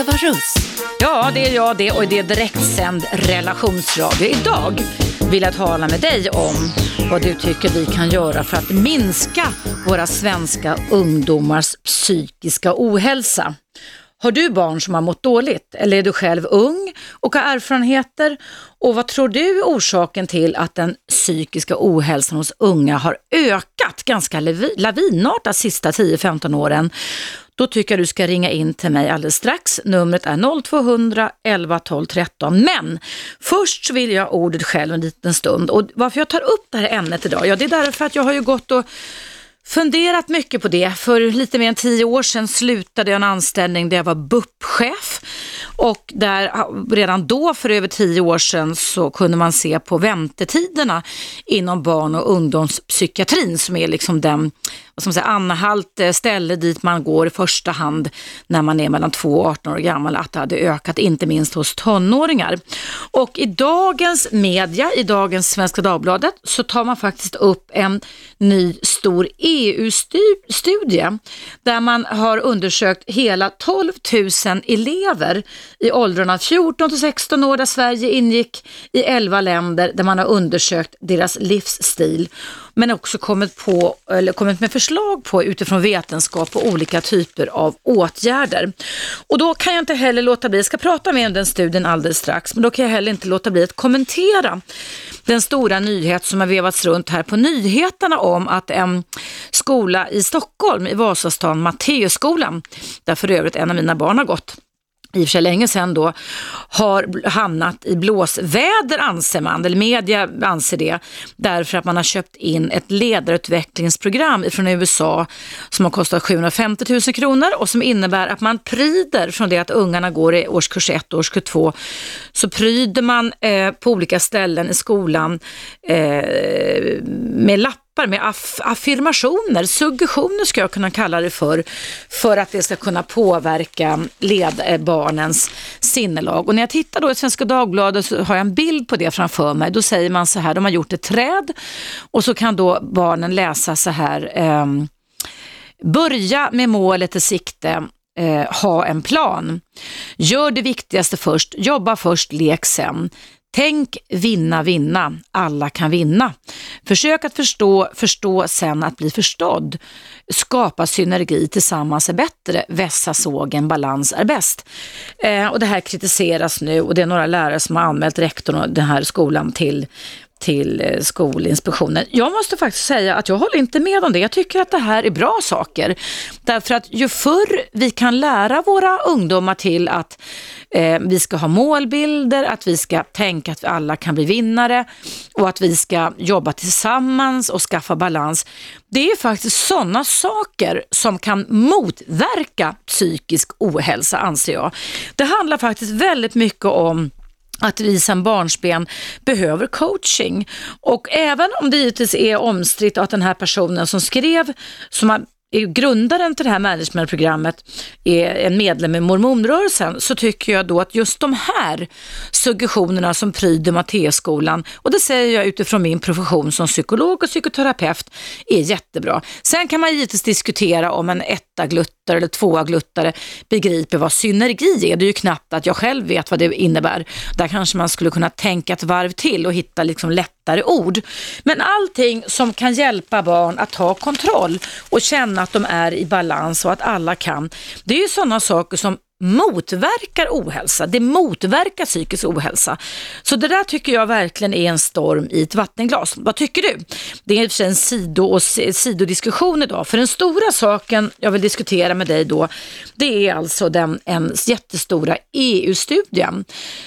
Eva Russ. Ja, det är jag det och det är direktsänd relationsradio. Idag vill jag tala med dig om vad du tycker vi kan göra för att minska våra svenska ungdomars psykiska ohälsa. Har du barn som har mått dåligt eller är du själv ung och har erfarenheter? Och vad tror du är orsaken till att den psykiska ohälsan hos unga har ökat ganska lavinartat de sista 10-15 åren? Då tycker jag du ska ringa in till mig alldeles strax. Numret är 0200 11 12 13. Men först så vill jag ordet själv en liten stund. Och varför jag tar upp det här ämnet idag? Ja, det är därför att jag har ju gått och funderat mycket på det. För lite mer än tio år sedan slutade jag en anställning där jag var BUP-chef. Och där, redan då, för över tio år sedan, så kunde man se på väntetiderna inom barn och ungdomspsykiatrin som är liksom den vad ska man säga, anhalt eh, ställe dit man går i första hand när man är mellan 2 och 18 år gammal, att det hade ökat, inte minst hos tonåringar. Och i dagens media, i dagens Svenska Dagbladet, så tar man faktiskt upp en ny stor EU-studie där man har undersökt hela 12 000 elever i åldrarna 14 till 16 år, där Sverige ingick i 11 länder där man har undersökt deras livsstil men också kommit, på, eller kommit med förslag på utifrån vetenskap och olika typer av åtgärder. Och då kan jag inte heller låta bli, jag ska prata mer om den studien alldeles strax, men då kan jag heller inte låta bli att kommentera den stora nyhet som har vevats runt här på nyheterna om att en skola i Stockholm, i Vasastan, Matteusskolan, där för övrigt en av mina barn har gått, i och för sig länge sedan då, har hamnat i blåsväder anser man, eller media anser det, därför att man har köpt in ett ledarutvecklingsprogram från USA som har kostat 750 000 kronor och som innebär att man pryder från det att ungarna går i årskurs 1 och årskurs 2, så pryder man eh, på olika ställen i skolan eh, med lappar lappar med aff affirmationer, suggestioner ska jag kunna kalla det för, för att det ska kunna påverka led, eh, barnens sinnelag. Och när jag tittar då i Svenska Dagbladet så har jag en bild på det framför mig. Då säger man så här, de har gjort ett träd och så kan då barnen läsa så här, eh, börja med målet i sikte, eh, ha en plan. Gör det viktigaste först, jobba först, lek sen. Tänk vinna, vinna. Alla kan vinna. Försök att förstå, förstå sen att bli förstådd. Skapa synergi, tillsammans är bättre. Vässa sågen, balans är bäst. Eh, och det här kritiseras nu och det är några lärare som har anmält rektorn och den här skolan till till eh, Skolinspektionen. Jag måste faktiskt säga att jag håller inte med om det. Jag tycker att det här är bra saker. Därför att ju förr vi kan lära våra ungdomar till att eh, vi ska ha målbilder, att vi ska tänka att vi alla kan bli vinnare och att vi ska jobba tillsammans och skaffa balans. Det är faktiskt sådana saker som kan motverka psykisk ohälsa anser jag. Det handlar faktiskt väldigt mycket om att vi sedan barnsben behöver coaching. Och även om det givetvis är omstritt att den här personen som skrev, som har grundaren till det här managementprogrammet är en medlem i mormonrörelsen så tycker jag då att just de här suggestionerna som pryder Matteusskolan och det säger jag utifrån min profession som psykolog och psykoterapeut är jättebra. Sen kan man givetvis diskutera om en etta gluttare eller tvåagluttare begriper vad synergi är. Det är ju knappt att jag själv vet vad det innebär. Där kanske man skulle kunna tänka ett varv till och hitta liksom lättare ord. Men allting som kan hjälpa barn att ta kontroll och känna att de är i balans och att alla kan. Det är ju sådana saker som motverkar ohälsa, det motverkar psykisk ohälsa. Så det där tycker jag verkligen är en storm i ett vattenglas. Vad tycker du? Det är i och för sig en sido och sidodiskussion idag, för den stora saken jag vill diskutera med dig då, det är alltså den en jättestora EU-studien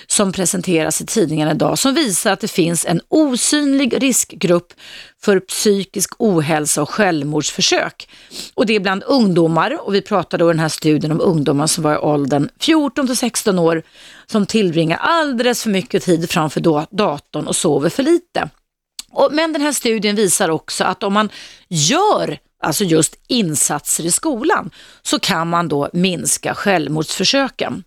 som presenteras i tidningen idag som visar att det finns en osynlig riskgrupp för psykisk ohälsa och självmordsförsök. Och det är bland ungdomar och vi pratar då i den här studien om ungdomar som var i åldern 14 till 16 år som tillbringar alldeles för mycket tid framför datorn och sover för lite. Och, men den här studien visar också att om man gör alltså just insatser i skolan, så kan man då minska självmordsförsöken.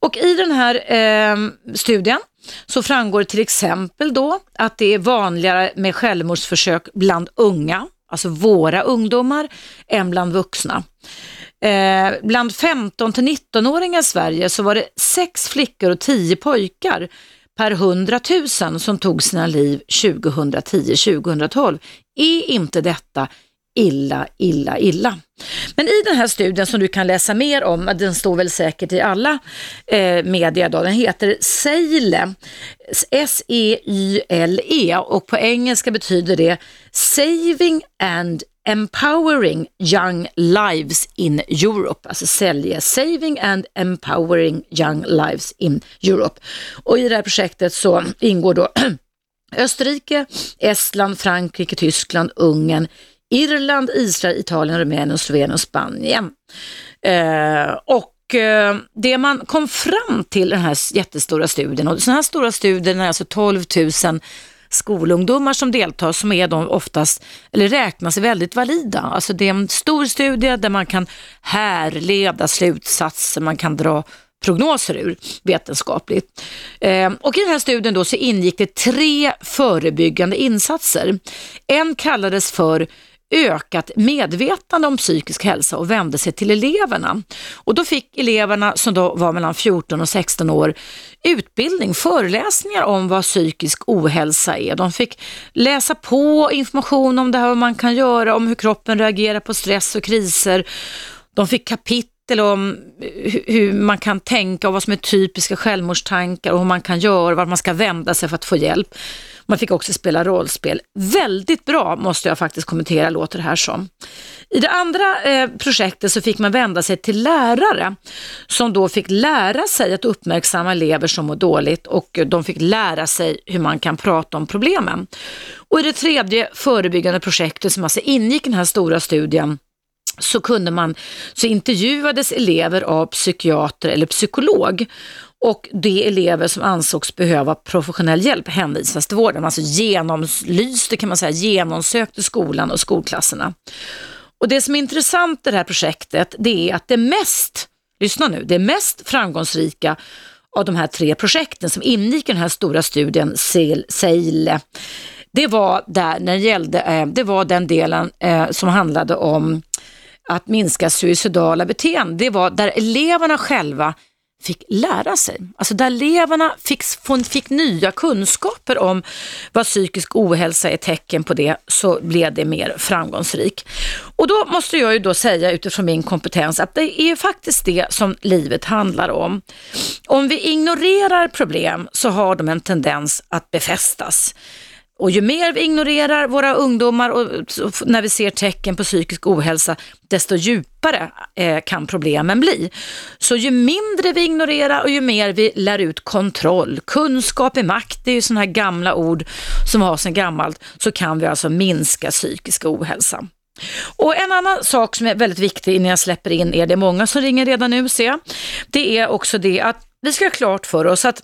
Och i den här eh, studien så framgår till exempel då att det är vanligare med självmordsförsök bland unga, alltså våra ungdomar, än bland vuxna. Eh, bland 15 till 19-åringar i Sverige så var det sex flickor och tio pojkar per 100 000 som tog sina liv 2010-2012. Är inte detta illa, illa, illa. Men i den här studien som du kan läsa mer om, den står väl säkert i alla eh, media då, den heter SEILE, S-E-Y-L-E -E, och på engelska betyder det Saving and Empowering Young Lives in Europe, alltså sälja Saving and Empowering Young Lives in Europe. Och i det här projektet så ingår då Österrike, Estland, Frankrike, Tyskland, Ungern, Irland, Israel, Italien, Rumänien, Slovenien och Spanien. Eh, och eh, det man kom fram till den här jättestora studien, och sådana här stora studier är alltså 12 000 skolungdomar som deltar som är de oftast, eller räknas väldigt valida. Alltså det är en stor studie där man kan härleda slutsatser, man kan dra prognoser ur vetenskapligt. Eh, och I den här studien då så ingick det tre förebyggande insatser. En kallades för ökat medvetande om psykisk hälsa och vände sig till eleverna. Och då fick eleverna som då var mellan 14 och 16 år utbildning, föreläsningar om vad psykisk ohälsa är. De fick läsa på information om det här, vad man kan göra, om hur kroppen reagerar på stress och kriser. De fick kapitel om eh, hur man kan tänka och vad som är typiska självmordstankar och hur man kan göra, vart man ska vända sig för att få hjälp. Man fick också spela rollspel. Väldigt bra måste jag faktiskt kommentera, låter det här som. I det andra eh, projektet så fick man vända sig till lärare som då fick lära sig att uppmärksamma elever som mår dåligt och eh, de fick lära sig hur man kan prata om problemen. Och i det tredje förebyggande projektet som alltså ingick i den här stora studien så kunde man, så intervjuades elever av psykiater eller psykolog och de elever som ansågs behöva professionell hjälp hänvisas till vården. Alltså genomlyste kan man säga, genomsökte skolan och skolklasserna. Och det som är intressant i det här projektet det är att det mest, lyssna nu, det mest framgångsrika av de här tre projekten som ingick i den här stora studien SEILE, det var där när det gällde, eh, det var den delen eh, som handlade om att minska suicidala beteenden. Det var där eleverna själva fick lära sig. Alltså där eleverna fick, fick nya kunskaper om vad psykisk ohälsa är tecken på det, så blev det mer framgångsrik. Och då måste jag ju då säga utifrån min kompetens att det är faktiskt det som livet handlar om. Om vi ignorerar problem så har de en tendens att befästas. Och ju mer vi ignorerar våra ungdomar och när vi ser tecken på psykisk ohälsa, desto djupare eh, kan problemen bli. Så ju mindre vi ignorerar och ju mer vi lär ut kontroll, kunskap är makt, det är ju sådana här gamla ord som har sedan gammalt, så kan vi alltså minska psykisk ohälsa. Och En annan sak som är väldigt viktig innan jag släpper in er, det är många som ringer redan nu ser jag, det är också det att vi ska ha klart för oss att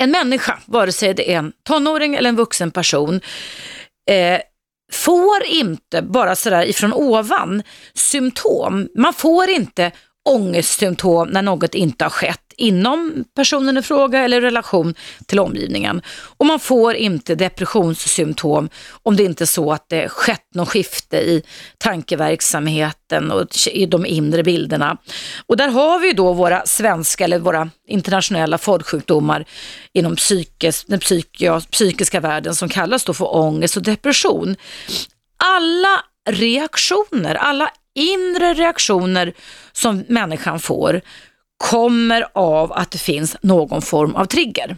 en människa, vare sig det är en tonåring eller en vuxen person, eh, får inte bara sådär ifrån ovan symptom. Man får inte ångestsymptom när något inte har skett inom personen i fråga eller i relation till omgivningen. Och man får inte depressionssymptom om det inte är så att det skett något skifte i tankeverksamheten och i de inre bilderna. Och där har vi då våra svenska eller våra internationella folksjukdomar inom psykis, den psykiska, psykiska världen som kallas då för ångest och depression. Alla reaktioner, alla inre reaktioner som människan får kommer av att det finns någon form av trigger.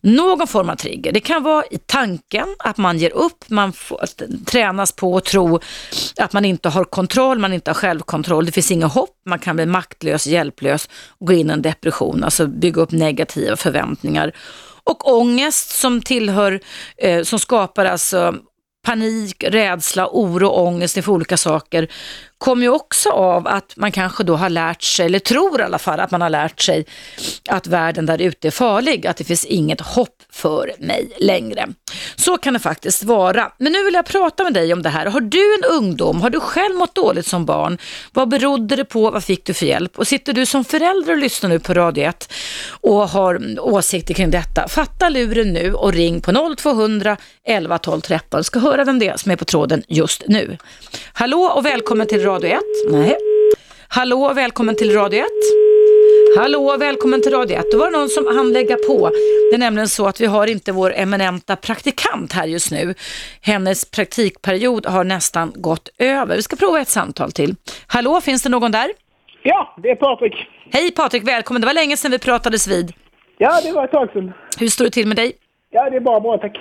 Någon form av trigger. Det kan vara i tanken, att man ger upp, man får, tränas på att tro att man inte har kontroll, man inte har självkontroll, det finns inget hopp, man kan bli maktlös, hjälplös och gå in i en depression, alltså bygga upp negativa förväntningar. Och ångest som tillhör, eh, som skapar alltså panik, rädsla, oro, ångest inför olika saker kommer ju också av att man kanske då har lärt sig, eller tror i alla fall att man har lärt sig att världen där ute är farlig, att det finns inget hopp för mig längre. Så kan det faktiskt vara. Men nu vill jag prata med dig om det här. Har du en ungdom? Har du själv mått dåligt som barn? Vad berodde det på? Vad fick du för hjälp? Och sitter du som förälder och lyssnar nu på Radio 1 och har åsikter kring detta, fatta luren nu och ring på 0200 11 12 13. Jag ska höra vem det är som är på tråden just nu. Hallå och välkommen till Radio 1. Nej. Hallå, välkommen till Radio 1. Hallå, välkommen till Radio 1. Då var det någon som hann lägga på. Det är nämligen så att vi har inte vår eminenta praktikant här just nu. Hennes praktikperiod har nästan gått över. Vi ska prova ett samtal till. Hallå, finns det någon där? Ja, det är Patrik. Hej Patrik, välkommen. Det var länge sedan vi pratades vid. Ja, det var ett tag sedan. Hur står det till med dig? Ja, det är bara bra, tack.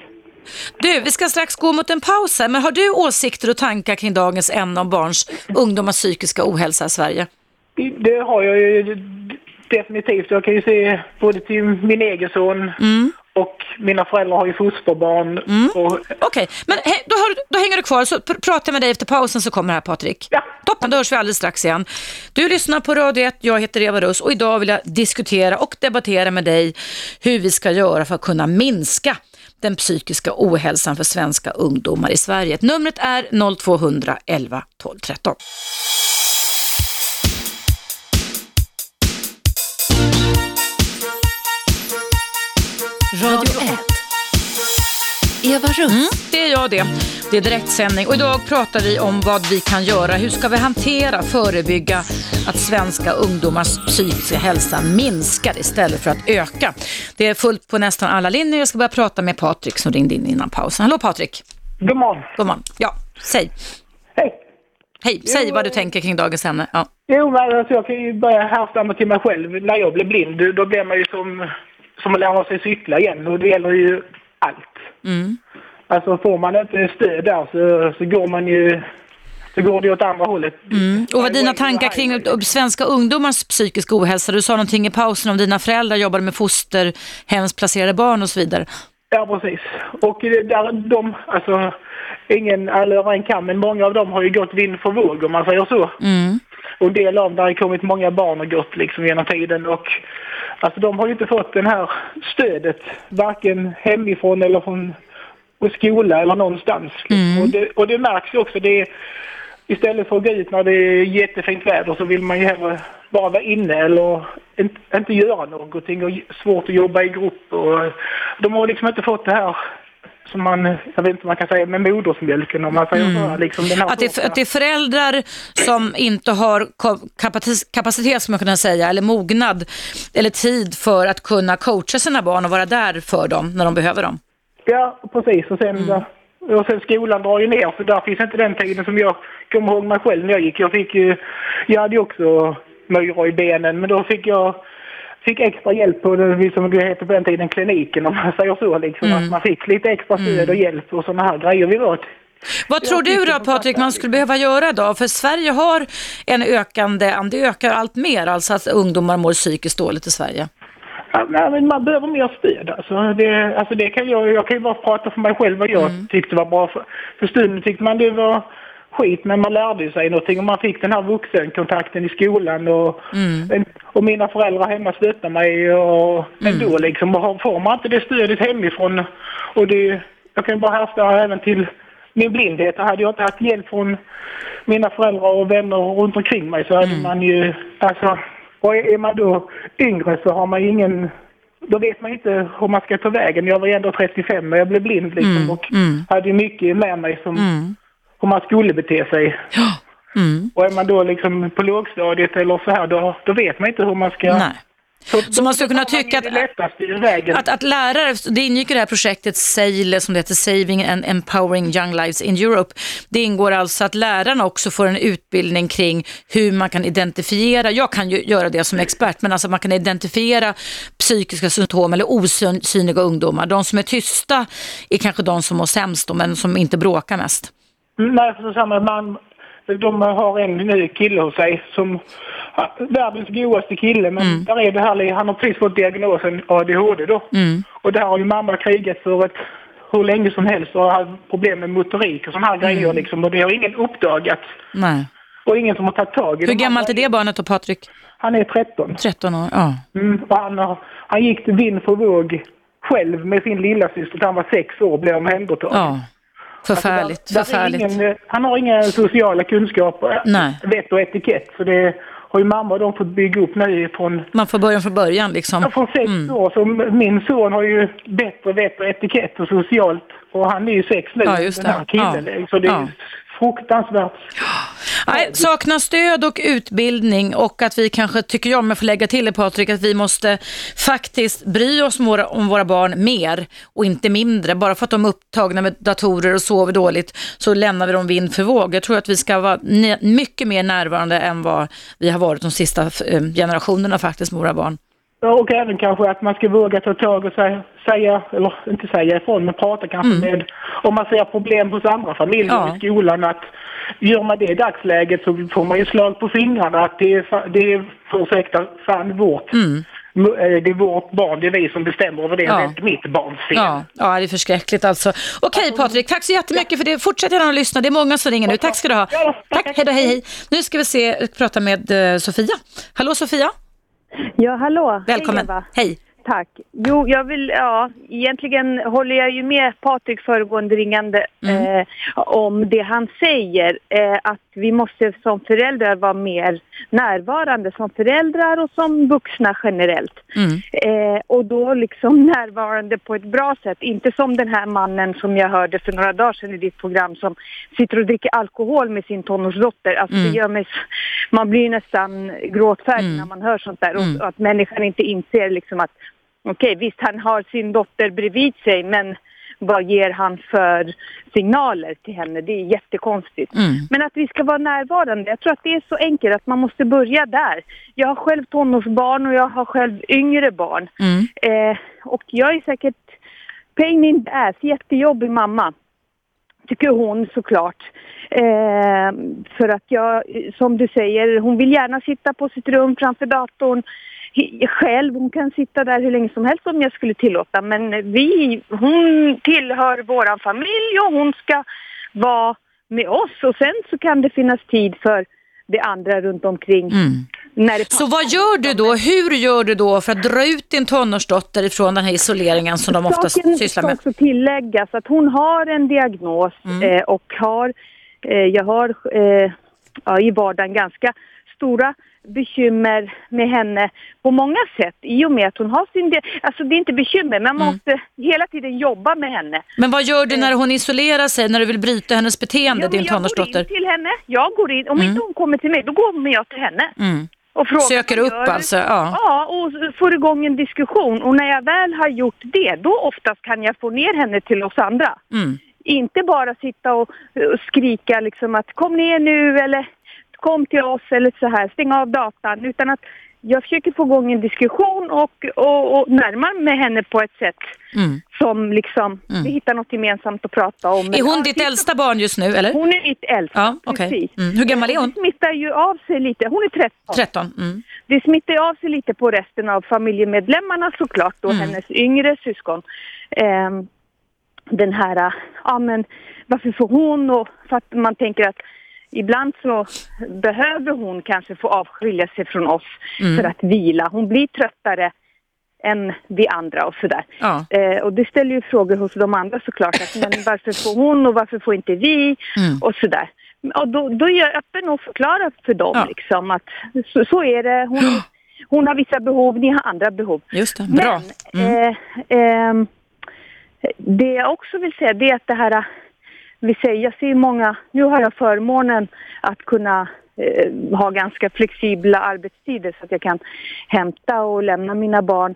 Du, vi ska strax gå mot en paus här, men har du åsikter och tankar kring dagens ämne om barns ungdomars psykiska ohälsa i Sverige? Det har jag ju definitivt. Jag kan ju se både till min egen son Mm. och mina föräldrar har ju fosterbarn. Och, Okej, men he- då, har, då hänger du kvar så pr- pratar jag med dig efter pausen så kommer här Patrik. Ja. Toppen, då hörs vi alldeles strax igen. Du lyssnar på Radio 1, jag heter Eva Russ och idag vill jag diskutera och debattera med dig hur vi ska göra för att kunna minska den psykiska ohälsan för svenska ungdomar i Sverige. Numret är 0200 11 12 13. Radio 1. Eva Russ. Mm, det är jag det. Det är direktsändning och idag pratar vi om vad vi kan göra. Hur ska vi hantera, förebygga att svenska ungdomars psykiska hälsa minskar istället för att öka? Det är fullt på nästan alla linjer. Jag ska börja prata med Patrik som ringde in innan pausen. Hallå Patrik, god morgon. god morgon. Ja, säg. Hej. Hej, säg Jo, vad du tänker kring dagens ämne. Ja. Jo, men alltså, jag kan ju börja härstamma till mig själv. När jag blev blind, då blev man ju som, som att lära sig cykla igen. Och det gäller ju allt. Mm. Alltså får man inte stöd där så, så går man ju... Så går det åt andra hållet. Mm. Och vad dina tankar kring svenska ungdomars psykiska ohälsa? Du sa någonting i pausen om dina föräldrar jobbade med fosterhemsplacerade barn och så vidare. Ja, precis. Och där, de, alltså, ingen all över en kam, men många av dem har ju gått vind för våg om man säger så. Mm. Och en del av det har kommit många barn och gått liksom genom tiden och alltså de har ju inte fått det här stödet varken hemifrån eller från och skola eller någonstans. liksom. Och, det, och det märks ju också. Det är, istället för att gå ut när det är jättefint väder så vill man ju hellre bara vara inne eller inte, inte göra någonting och svårt att jobba i grupp. Och de har liksom inte fått det här som man, jag vet inte man kan säga, med modersmjölken om man säger så. Liksom den här Att det, att det är föräldrar som inte har kapacitet, som man kunna säga, eller mognad eller tid för att kunna coacha sina barn och vara där för dem när de behöver dem. Ja, precis. Och sen, och sen skolan drar ju ner, så där finns inte den tiden som jag kommer ihåg mig själv när jag gick. Jag fick ju, jag hade ju också myror i benen, men då fick jag fick extra hjälp på det som det hette på den tiden, kliniken om man säger så. Liksom, Att man fick lite extra stöd och hjälp och sådana här grejer vi åt. Vad tror du då Patrik man skulle behöva göra idag? För Sverige har en ökande, det ökar allt mer, alltså att ungdomar mår psykiskt dåligt i Sverige. Ja, nej, men man behöver mer stöd. Alltså, det, alltså det kan jag, jag kan ju bara prata för mig själv vad jag tyckte var bra. För, för stunden tyckte man det var skit, men man lärde sig någonting och man fick den här vuxenkontakten i skolan och, och mina föräldrar hemma stöttade mig och ändå liksom. Och får man inte det stödet hemifrån och det, jag kan ju bara härställa även till min blindhet. Hade jag inte haft hjälp från mina föräldrar och vänner runt omkring mig så hade man ju, alltså, och är man då yngre så har man ingen då vet man inte hur man ska ta vägen. Jag var ju ändå 35 men jag blev blind liksom och hade ju mycket med mig som hur man skulle bete sig. Mm. Och är man då liksom på lågstadiet eller så här då, då vet man inte hur man ska... Nej. Så man skulle kunna tycka att-. Att, att lärare, det ingick i det här projektet SAIL som det heter Saving and Empowering Young Lives in Europe. Det ingår alltså att lärarna också får en utbildning kring hur man kan identifiera, jag kan ju göra det som expert, men alltså man kan identifiera psykiska symptom eller osynliga ungdomar. De som är tysta är kanske de som mår sämst då, men som inte bråkar mest. Mm, Nej, för samma man, de har en ny kille hos sig som världens godaste kille men Mm. där är det här, han har precis fått diagnosen ADHD då. Mm. Och där har ju mamma krigat för ett hur länge som helst och har problem med motorik och sådana här Mm. grejer liksom och det har ingen uppdagat. Nej. Och ingen som har tagit tag i Hur de här gammalt är det barnet då Patrik? Han är 13. 13 år? Ja. Mm, och han, har, han gick till vind för våg själv med sin lilla syster till han var sex år och blev omhändertagen. ja. Förfärligt, Alltså, där- där är förfärligt. Ingen, eh, han har inga sociala kunskaper, Nej. vett och etikett. Så det har ju mamma och de fått bygga upp nu från, Man får börja från början liksom. från sex år. Så min son har ju bättre vett och etikett och socialt. Och han är ju sex nu, Ja, just den här killen. Ja. Så det är Ja fruktansvärt. Nej, saknar stöd och utbildning och att vi kanske, tycker jag, om jag får lägga till det Patrik, att vi måste faktiskt bry oss om våra, om våra barn mer och inte mindre. Bara för att de är upptagna med datorer och sover dåligt så lämnar vi dem vind för våg. Jag tror att vi ska vara mycket mer närvarande än vad vi har varit de sista eh, generationerna faktiskt med våra barn. Och även kanske att man ska våga ta tag och säga, säga eller inte säga ifrån, men prata kanske mm. med, om man ser problem hos andra familjer ja. i skolan, att gör man det i dagsläget så får man ju slag på fingrarna att det är, det är ursäkta, fan vårt. Mm. Eh, det är vårt barn, det är vi som bestämmer över det, ja. det är inte mitt barns fel. Ja, ja det är förskräckligt alltså. Okej Patrik, tack så jättemycket för det. Fortsätt gärna att lyssna, det är många som ringer nu. Tack ska du ha. Tack, hej då, hej hej. Nu ska vi se, prata med uh, Sofia. Hallå Sofia? Ja, hallå. Välkommen. Hej, hej. Tack. Jo, jag vill, ja, egentligen håller jag ju med Patrik föregående ringande mm. eh, om det han säger. Eh, att vi måste som föräldrar vara mer närvarande som föräldrar och som vuxna generellt. Mm. Eh, och då liksom närvarande på ett bra sätt. Inte som den här mannen som jag hörde för några dagar sedan i ditt program som sitter och dricker alkohol med sin tonårsdotter. Alltså mm. det gör mig, man blir nästan gråtfärdig mm. när man hör sånt där. Och, och mm. att människan inte inser liksom att okej, okay, visst han har sin dotter bredvid sig men vad ger han för signaler till henne? Det är jättekonstigt. Mm. Men att vi ska vara närvarande, jag tror att det är så enkelt att man måste börja där. Jag har själv tonårsbarn och jag har själv yngre barn. Mm. Eh, och jag är säkert pain in the ass, jättejobbig mamma. Tycker hon såklart. Eh, för att jag, som du säger, hon vill gärna sitta på sitt rum framför datorn själv. Hon kan sitta där hur länge som helst om jag skulle tillåta. Men vi, hon tillhör våran familj och hon ska vara med oss. Och sen så kan det finnas tid för det andra runt omkring. Mm. så vad gör du då? Hur gör du då för att dra ut din tonårsdotter ifrån den här isoleringen som de oftast Saken sysslar med? Saken ska också tilläggas att hon har en diagnos mm. eh, och har, eh, jag har eh, ja, i vardagen ganska stora bekymmer med henne på många sätt i och med att hon har sin del. Alltså det är inte bekymmer, men man mm. måste hela tiden jobba med henne. Men vad gör du när hon isolerar sig, när du vill bryta hennes beteende, ja, din tonårsdotter? Jag går in till henne, jag går in, om mm. inte hon kommer till mig, då går jag till henne. Mm. Och frågar, Söker upp gör. alltså? Ja. ja, och får igång en diskussion. Och när jag väl har gjort det, då oftast kan jag få ner henne till oss andra. Mm. Inte bara sitta och, och skrika liksom att kom ner nu eller kom till oss eller så här, stäng av datan. Utan att jag försöker få igång en diskussion och, och, och närma mig henne på ett sätt mm. som liksom, mm. vi hittar något gemensamt att prata om. Är hon ditt äldsta barn just nu eller? Hon är mitt äldsta, ja, okay. Mm. Hur gammal är hon? Det smittar ju av sig lite, hon är 13. 13. Mm. Det smittar av sig lite på resten av familjemedlemmarna såklart då, mm. hennes yngre syskon. Um, den här, ja men varför får hon och för att man tänker att ibland så behöver hon kanske få avskilja sig från oss mm. för att vila. Hon blir tröttare än vi andra och sådär. Ja. Eh, och det ställer ju frågor hos de andra såklart. Att, men varför får hon och varför får inte vi? Mm. Och sådär. Och då, då är jag öppen och förklarar för dem ja. liksom att så, så är det. Hon, hon har vissa behov, ni har andra behov. Just det, bra. Men mm. eh, eh, det jag också vill säga det är att det här vi säger, jag ser många, nu har jag förmånen att kunna eh, ha ganska flexibla arbetstider så att jag kan hämta och lämna mina barn.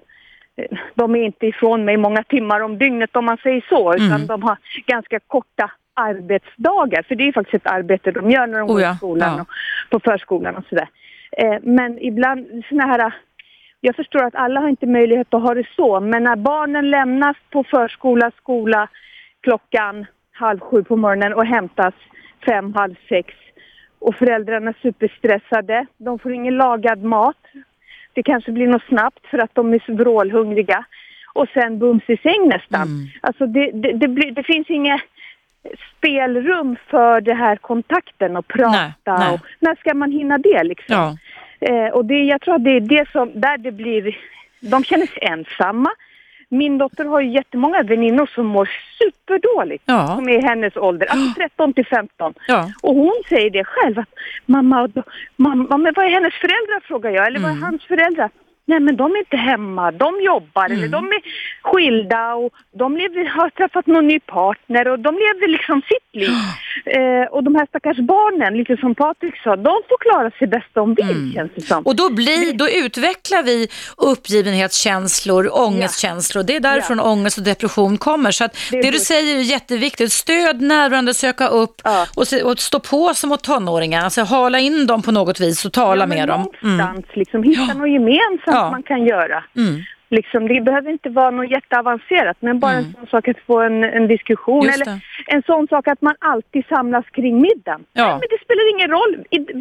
Eh, de är inte ifrån mig många timmar om dygnet om man säger så, utan mm. de har ganska korta arbetsdagar. För det är faktiskt ett arbete de gör när de oh går i skolan ja. och på förskolan och sådär. Eh, men ibland såna här jag förstår att alla har inte möjlighet att ha det så, men när barnen lämnas på förskola, skola klockan halv sju på morgonen och hämtas fem, halv sex. Och föräldrarna är superstressade. De får ingen lagad mat. Det kanske blir något snabbt för att de är så vrålhungriga. Och sen bums i säng nästan. Mm. Alltså det, det, det, blir, det finns inget spelrum för det här kontakten och prata. Nej, nej. Och, när ska man hinna det liksom? Ja. Eh, och det, jag tror att det är det som, där det blir, de känner sig ensamma. Min dotter har ju jättemånga väninnor som mår superdåligt, ja. som är i hennes ålder, alltså 13 till 15. Ja. Och hon säger det själv, att mamma, mamma vad är hennes föräldrar frågar jag, eller vad är mm. hans föräldrar? Nej men de är inte hemma, de jobbar mm. eller de är skilda och de lever, har träffat någon ny partner och de lever liksom sitt liv. Eh, och de här stackars barnen, lite som Patrik sa, de får klara sig bäst de vill Mm. känns det som. Och då, blir, då utvecklar vi uppgivenhetskänslor, ångestkänslor. Det är därifrån ångest och depression kommer. Så det, är du säger är jätteviktigt. Stöd, närvarande, söka upp Ja. och, se, och stå på sig mot tonåringar. Alltså hala in dem på något vis och tala Ja, med dem. Mm. Liksom, hitta något gemensamt Ja. man kan göra. Mm. Liksom, det behöver inte vara något jätteavancerat, men bara en sån sak att få en, en diskussion. Mm. Eller en sån sak att man alltid samlas kring middagen. Ja. Nej, men det spelar ingen roll.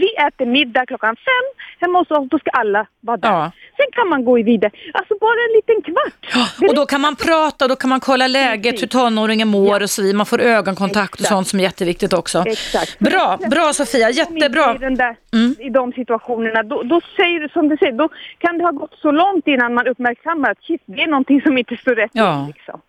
Vi äter middag klockan fem hemma hos oss, då ska alla vara där. Ja. Sen kan man gå vidare. Alltså bara en liten kvart. Det Och då kan man prata och då kan man kolla läget, hur tonåringen mår och så vidare. Man får ögonkontakt och Exakt. sånt som är jätteviktigt också. Exakt. Bra, bra Sofia, jättebra. Mm. I, där, I de situationerna, då, då säger du som du säger, då kan det ha gått så långt innan man uppmärksammar att shit, det är någonting som inte står rätt Ja. Liksom.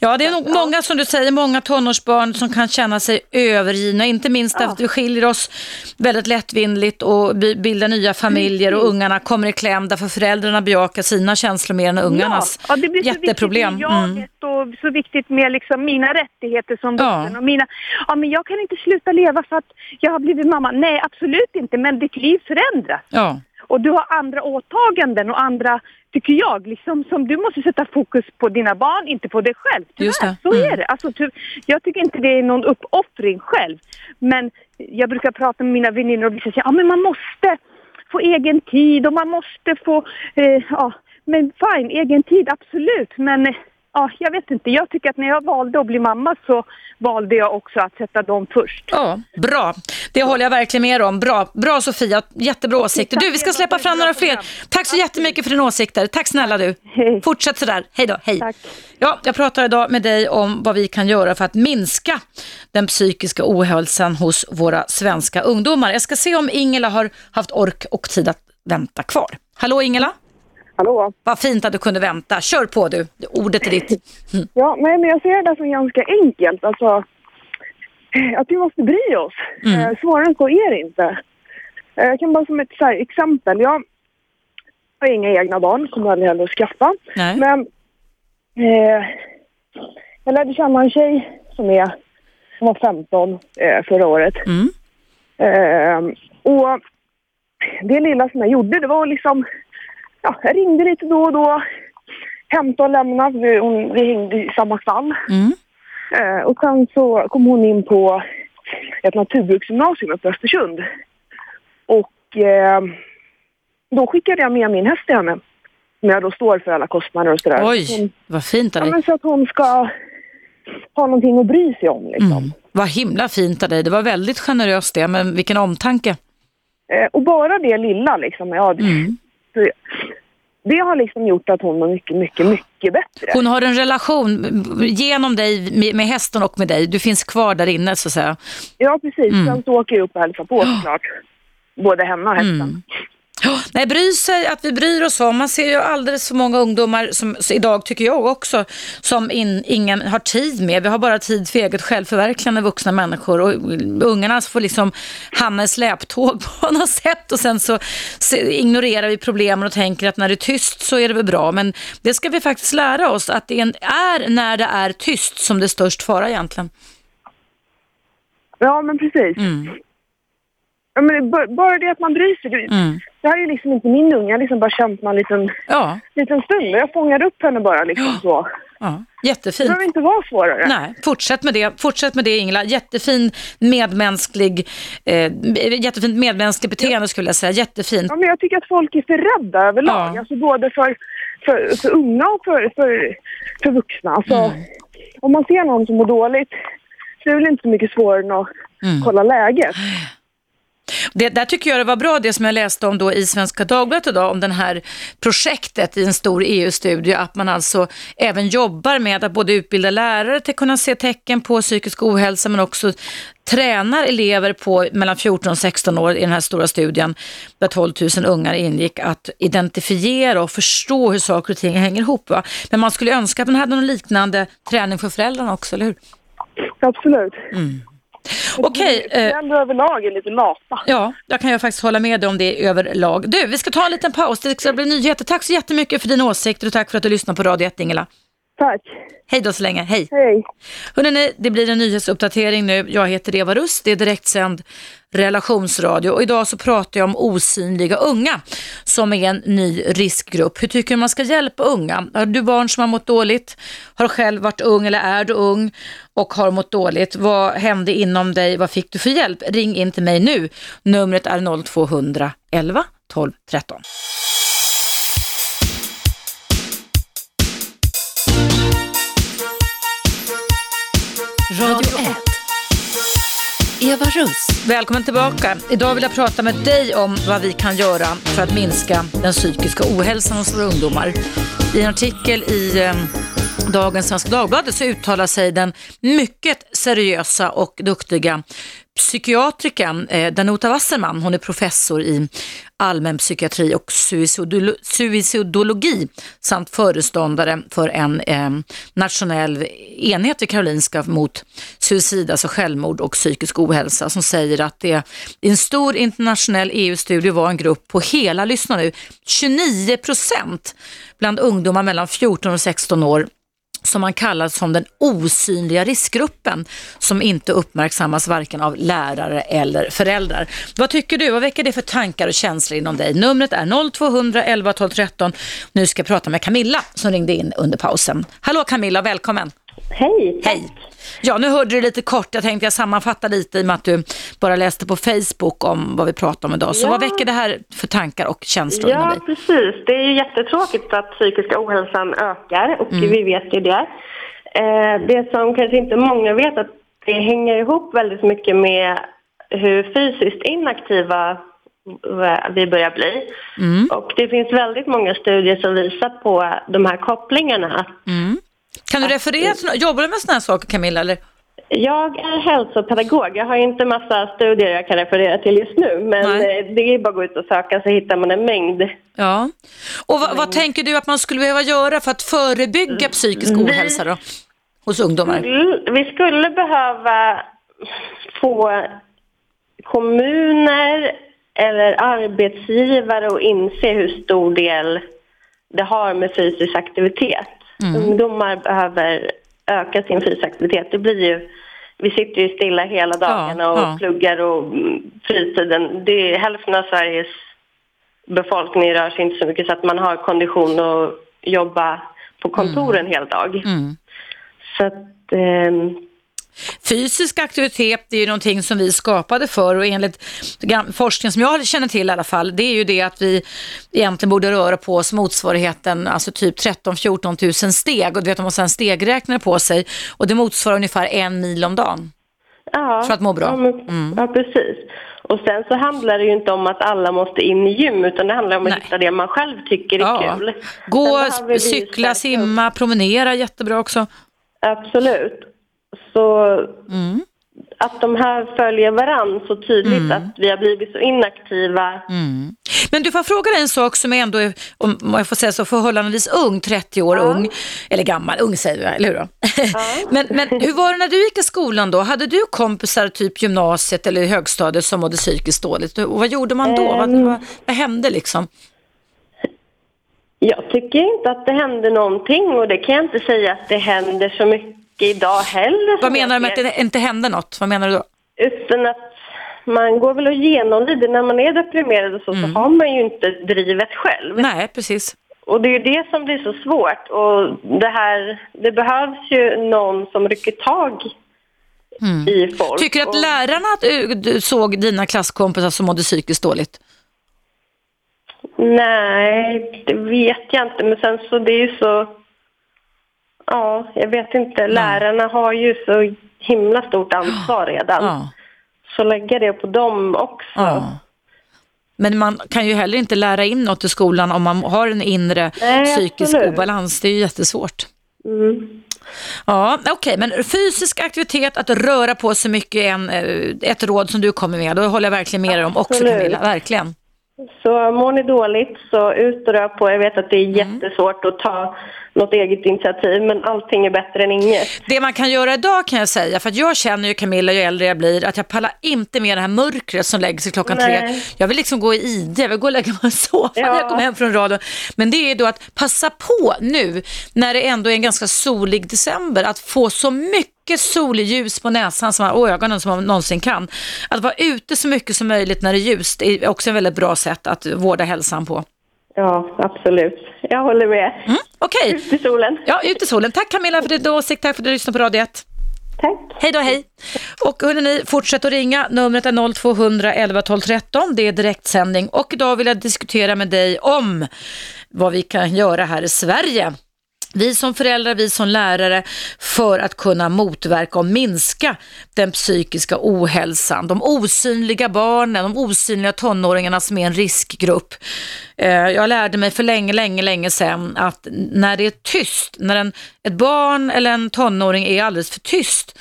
Ja, det är nog många som du säger, många tonårsbarn som kan känna sig övergivna, inte minst Ja. därför att vi skiljer oss väldigt lättvindigt och bi- bildar nya familjer och ungarna kommer i kläm därför föräldrarna bejakar sina känslor mer än ungarnas. Ja, ja, det blir så Jätteproblem. viktigt med Mm. och så viktigt med liksom mina rättigheter som Ja. vuxen. Och mina, ja, men jag kan inte sluta leva för att jag har blivit mamma. Nej, absolut inte, men ditt liv förändras. Ja. Och du har andra åtaganden och andra, tycker jag, liksom, som du måste sätta fokus på dina barn, inte på dig själv. Tyvärr, Just det. så Mm. är det. Alltså, ty, jag tycker inte det är någon uppoffring själv. Men jag brukar prata med mina väninnor och vissa säger ja men man måste få egen tid och man måste få, eh, ja, men fine, egen tid absolut. Men eh, ja, jag vet inte, jag tycker att när jag valde att bli mamma så valde jag också att sätta dem först. Ja, bra. Det håller jag verkligen med om. Bra, bra Sofia, jättebra åsikter. Du, vi ska släppa fram några fler. Tack så jättemycket för dina åsikter. Tack snälla du. Hej. Fortsätt sådär. Hej då, hej. Tack. Ja, jag pratar idag med dig om vad vi kan göra för att minska den psykiska ohälsan hos våra svenska ungdomar. Jag ska se om Ingela har haft ork och tid att vänta kvar. Hallå Ingela? Hallå? Vad fint att du kunde vänta. Kör på du. Ordet är ditt. Ja, nej, men jag ser det som ganska enkelt. Alltså, att vi måste bry oss. Mm. Eh, svårare än så är det inte. Eh, jag kan bara som ett så här, exempel. Jag har inga egna barn, kommer aldrig heller att skaffa. Nej. Men eh, jag lärde känna en tjej som, är, som var 15 eh, förra året. Mm. Eh, och det lilla som jag gjorde, det var liksom... Ja, jag ringde lite då och då. Hämta och lämna. Vi, hon, vi hängde i samma stall. Mm. Eh, och sen så kom hon in på ett naturbruksgymnasium uppe i Östersund. Och eh, då skickade jag med min häst till henne. När jag då står för alla kostnader och sådär. Hon, Oj, vad fint av ja, dig. men så att hon ska ha någonting att bry sig om liksom. Mm. Vad himla fint av dig. Det var väldigt generöst det, men vilken omtanke. Eh, och bara det lilla liksom. Ja, det, Mm. det, det har liksom gjort att hon mår mycket, mycket, mycket bättre. Hon har en relation genom dig, med- hästen och med dig. Du finns kvar där inne så att säga. Ja, precis. Mm. Sen så åker jag upp och hälsar på såklart. Både henne och hästen. Mm. Ja, Nej, bry sig, att vi bryr oss om. Man ser ju alldeles för många ungdomar, som, idag tycker jag också, som in, ingen har tid med. Vi har bara tid för eget självförverkligande vuxna människor och ungarna får liksom hamna i släptåg på något sätt och sen så ignorerar vi problemen och tänker att när det är tyst så är det väl bra. Men det ska vi faktiskt lära oss att det är när det är tyst som det är störst fara egentligen. Ja, men precis. Mm. Ja, men det, bara- det att man bryr sig. Det, Mm. det här är ju liksom inte min unge. Jag har liksom bara känt mig en liten, Ja, liten stund. Jag fångade upp henne bara liksom så. ja, Det jättefint. behöver inte vara svårare. Nej, fortsätt med det. Fortsätt med det Ingela. Jättefin medmänsklig, eh, jättefint medmänskligt beteende skulle jag säga. Jättefint. Ja, men jag tycker att folk är för rädda överlag. Ja. Alltså både för, för, för unga och för, för, för vuxna. Alltså, Mm. Om man ser någon som mår dåligt så är det väl inte så mycket svårare än att Mm. kolla läget. Det, där tycker jag det var bra det som jag läste om då i Svenska Dagbladet idag om det här projektet i en stor EU-studie att man alltså även jobbar med att både utbilda lärare till att kunna se tecken på psykisk ohälsa men också tränar elever på mellan 14 och 16 år i den här stora studien där 12 000 ungar ingick att identifiera och förstå hur saker och ting hänger ihop. Va? Men man skulle önska att man hade någon liknande träning för föräldrarna också, eller hur? Absolut. Okej, eh, Föräldrar överlag är lite lata. Ja, jag kan ju faktiskt hålla med dig om det överlag. Du, vi ska ta en liten paus. Det ska bli nyheter. Tack så jättemycket för dina åsikter och tack för att du lyssnar på Radio 1, Ingela. Tack. Hej då så länge, hej. Hej. Hörrni, det blir en nyhetsuppdatering nu. Jag heter Eva Rust, det är direktsänd relationsradio och idag så pratar jag om osynliga unga som är en ny riskgrupp. Hur tycker du man ska hjälpa unga? Har du barn som har mått dåligt? Har själv varit ung eller är du ung och har mått dåligt? Vad hände inom dig? Vad fick du för hjälp? Ring in till mig nu. Numret är 0200 11 12 13. Radio 1. Eva Russ. Välkommen tillbaka. Idag vill jag prata med dig om vad vi kan göra för att minska den psykiska ohälsan hos våra ungdomar. I en artikel i eh, dagens Svenska Dagbladet så uttalar sig den mycket seriösa och duktiga psykiatrikern eh, Danuta Wasserman. Hon är professor i allmänpsykiatri och suicidolo suicidologi samt föreståndare för en eh, nationell enhet vid Karolinska mot suicid, alltså självmord och psykisk ohälsa som säger att det i en stor internationell EU-studie var en grupp på hela, lyssna nu, 29 procent bland ungdomar mellan 14 och 16 år som man kallar som den osynliga riskgruppen som inte uppmärksammas varken av lärare eller föräldrar. Vad tycker du? Vad väcker det för tankar och känslor inom dig? Numret är 0200 11 12 13. Nu ska jag prata med Camilla som ringde in under pausen. Hallå Camilla, välkommen! Hej! Hej! Ja, nu hörde du lite kort. Jag tänkte jag sammanfatta lite i och med att du bara läste på Facebook om vad vi pratar om idag. Så Ja. vad väcker det här för tankar och känslor Ja, precis. Det är ju jättetråkigt att psykiska ohälsan ökar och Mm. vi vet ju det. Eh, det som kanske inte många vet att det hänger ihop väldigt mycket med hur fysiskt inaktiva vi börjar bli. Mm. Och det finns väldigt många studier som visar på de här kopplingarna. Att Mm. Kan du referera till något? Jobbar du med sådana här saker Camilla? Eller? Jag är hälsopedagog. Jag har inte massa studier jag kan referera till just nu. Men Nej. eh, det är bara att gå ut och söka så hittar man en mängd Ja. Och vad, vad tänker du att man skulle behöva göra för att förebygga psykisk Vi- ohälsa då? Hos ungdomar? Mm, Vi skulle behöva få kommuner eller arbetsgivare att inse hur stor del det har med fysisk aktivitet. Ungdomar behöver öka sin fysiska aktivitet. Det blir ju, vi sitter ju stilla hela dagarna och ja. pluggar och mm, fritiden. Det är, hälften av Sveriges befolkning rör sig inte så mycket så att man har kondition att jobba på kontoren hela dag. Mm. Så att, ehm, Fysisk aktivitet är ju någonting som vi skapade för och enligt forskning som jag känner till i alla fall, det är ju det att vi egentligen borde röra på oss motsvarigheten, alltså typ 13-14 tusen steg och du vet om man sen stegräknare på sig och det motsvarar ungefär en mil om dagen. ja, För att må bra. Ja, men, Mm. ja, precis. Och sen så handlar det ju inte om att alla måste in i gym utan det handlar om att Nej. hitta det man själv tycker är Ja. kul. Gå, cykla, simma, promenera, jättebra också. Absolut. Så Mm. att de här följer varann så tydligt att vi har blivit så inaktiva. Mm. Men du får jag fråga dig en sak som är ändå, är, om jag får säga så, förhållandevis ung, 30 år ung, eller gammal, ung säger du, eller hur då? men, men hur var det när du gick i skolan då? Hade du kompisar typ gymnasiet eller högstadiet som mådde psykiskt dåligt? Och vad gjorde man då? Vad, Ehm. vad, vad hände liksom? Jag tycker inte att det händer någonting och det kan jag inte säga att det händer så mycket idag heller. Vad menar du med att det inte hände något? Vad menar du då? Utan att man går väl och genomlider. När man är deprimerad och så, så har man ju inte drivet själv. Nej, precis. Och det är ju det som blir så svårt. Och det här, det behövs ju någon som rycker tag i folk. Mm. Tycker du att lärarna att, du såg dina klasskompisar som mådde psykiskt dåligt? Nej, det vet jag inte. Men sen så det är ju så... Ja, jag vet inte. Lärarna har ju så himla stort ansvar redan. Ja. Så lägga det på dem också. Ja. Men man kan ju heller inte lära in något i skolan om man har en inre Nej, psykisk absolut. obalans. Det är ju jättesvårt. Mm. Ja, okej, men fysisk aktivitet, att röra på sig mycket är en, eh, ett råd som du kommer med. Då håller jag verkligen med dig om också. Camilla, verkligen. Så mår ni dåligt så ut och rör på er. Jag vet att det är Mm. jättesvårt att ta något eget initiativ, men allting är bättre än inget. Det man kan göra idag kan jag säga, för att jag känner ju Camilla ju äldre jag blir, att jag pallar inte med det här mörkret som lägger sig klockan Nej. tre. Jag vill liksom gå i ide, jag vill gå och lägga mig och sova när jag Ja. kommer hem från radion. Men det är då att passa på nu, när det ändå är en ganska solig december, att få så mycket solljus på näsan som, och ögonen som man någonsin kan. Att vara ute så mycket som möjligt när det är ljust är också ett väldigt bra sätt att vårda hälsan på. Ja, absolut. Jag håller med. Mm, Okej, Ut i solen. ja, ut i solen. Tack Camilla för din åsikt, tack för att du lyssnade på Radio 1. Tack. Hej då, hej. Och hörni, fortsätt att ringa. Numret är 0200 11 12 13. Det är direktsändning och idag vill jag diskutera med dig om vad vi kan göra här i Sverige. Vi som föräldrar, vi som lärare för att kunna motverka och minska den psykiska ohälsan. De osynliga barnen, de osynliga tonåringarna som är en riskgrupp. Eh, jag lärde mig för länge, länge, länge sedan att när det är tyst, när en, ett barn eller en tonåring är alldeles för tyst,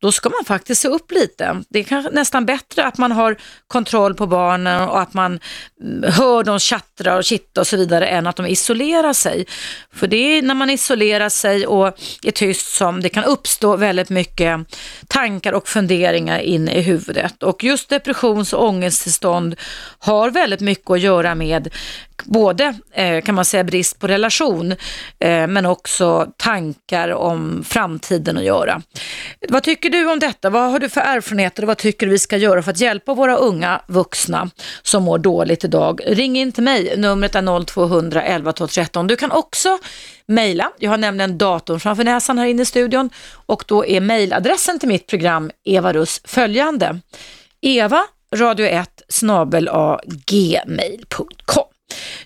då ska man faktiskt se upp lite. Det är kanske nästan bättre att man har kontroll på barnen och att man mm, hör dem tjattra och kitta och så vidare än att de isolerar sig. För det är när man isolerar sig och är tyst som det kan uppstå väldigt mycket tankar och funderingar in i huvudet. Och just depressions och ångesttillstånd har väldigt mycket att göra med både eh, kan man säga brist på relation eh, men också tankar om framtiden att göra. Vad tycker du om detta? Vad har du för erfarenheter och vad tycker du vi ska göra för att hjälpa våra unga vuxna som mår dåligt idag? Ring in till mig, numret är 0200 11 13. Du kan också mejla, jag har nämligen datorn framför näsan här inne i studion och då är mejladressen till mitt program Eva Russ följande. Eva radio 1 snabel a gmail.com.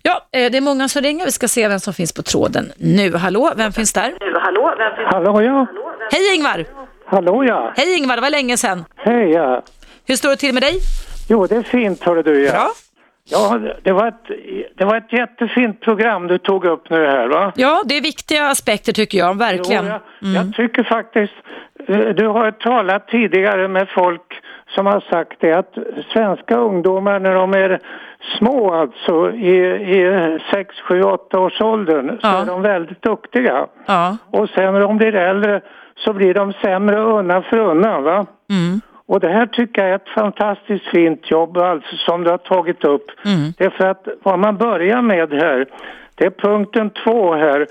Ja, eh, det är många som ringer. Vi ska se vem som finns på tråden nu. Hallå, vem finns där? Hallå ja. Hej Ingvar! Hallå ja. Hej Ingvar, det var länge sedan. Hej ja. Hur står det till med dig? Jo, det är fint hörru du ja. Bra. Ja, det var, ett, det var ett jättefint program du tog upp nu här va? Ja, det är viktiga aspekter tycker jag, verkligen. Jo, jag, jag tycker faktiskt, du har talat tidigare med folk som har sagt det att svenska ungdomar när de är små alltså i, i 6, 7, 8 års åldern så Ja. är de väldigt duktiga. Ja. Och sen när de blir äldre så blir de sämre undan för undan va? Mm. Och det här tycker jag är ett fantastiskt fint jobb alltså som du har tagit upp. Mm. Det är för att vad man börjar med här, det är punkten två här.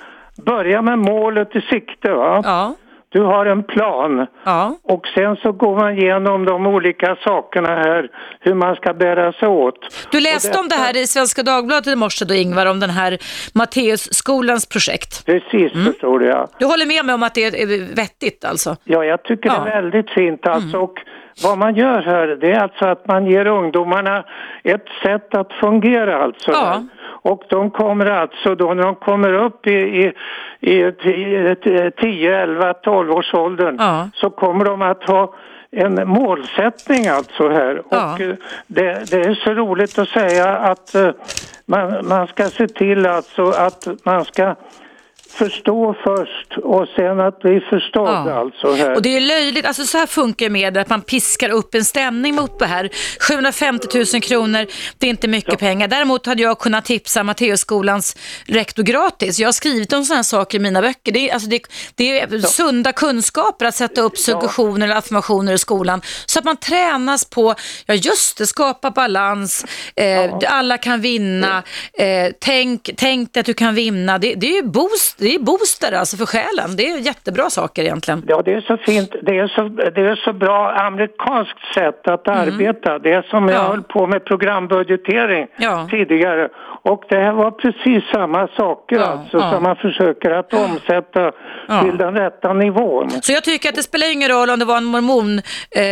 Börja med målet i sikte va? Ja. Du har en plan Ja. och sen så går man igenom de olika sakerna här, hur man ska bära sig åt. Du läste om det här i Svenska Dagbladet i morse då Ingvar, om den här Matteusskolans projekt. Precis, Mm. förstår du ja. Du håller med mig om att det är vettigt alltså? Ja, jag tycker Ja. Mm. det är väldigt fint alltså. Och vad man gör här, det är alltså att man ger ungdomarna ett sätt att fungera alltså. Ja. Och de kommer alltså då när de kommer upp i, i, i 10, 11, 12 års åldern Ja. så kommer de att ha en målsättning alltså här. Ja. Och eh, det, det är så roligt att säga att eh, man, man ska se till alltså att man ska förstå först och sen att bli förstådd Ja. alltså här. Och det är löjligt, alltså så här funkar med att man piskar upp en stämning mot det här. 750 000 kronor, det är inte mycket pengar. Däremot hade jag kunnat tipsa Matteusskolans rektor gratis. Jag har skrivit om sådana här saker i mina böcker. Det är, alltså det, det är sunda kunskaper att sätta upp suggestioner eller affirmationer i skolan. Så att man tränas på, ja just det, skapa balans, eh, alla kan vinna, eh, tänk, tänk att du kan vinna. Det, det är ju boost, det är booster alltså för själen. Det är jättebra saker egentligen. Ja, det är så fint. Det är så, det är så bra amerikanskt sätt att arbeta. Det är som jag Mm. Ja. höll på med programbudgetering Ja. tidigare. Och det här var precis samma saker Ja, alltså ja. som man försöker att omsätta Ja. till den rätta nivån. Så jag tycker att det spelar ingen roll om det var en mormon eh,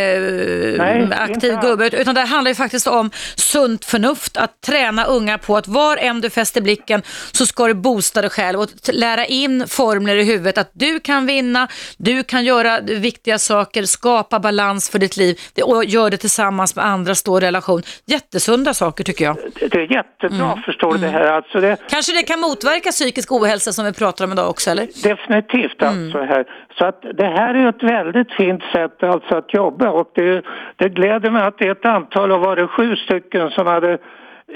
Nej, aktiv inte gubbe, utan det handlar ju faktiskt om sunt förnuft, att träna unga på att var än du fäster blicken så ska du boosta dig själv och t- lära in formler i huvudet att du kan vinna, du kan göra viktiga saker, skapa balans för ditt liv och gör det tillsammans med andra, stå i relation. Jättesunda saker tycker jag. Det- är jättebra Mm. förstår du det här. Alltså det, Kanske det kan motverka psykisk ohälsa som vi pratar om idag också, eller? Definitivt Mm. alltså här. Så att det här är ett väldigt fint sätt alltså att jobba och det, det gläder mig att det är ett antal, och var det sju stycken som hade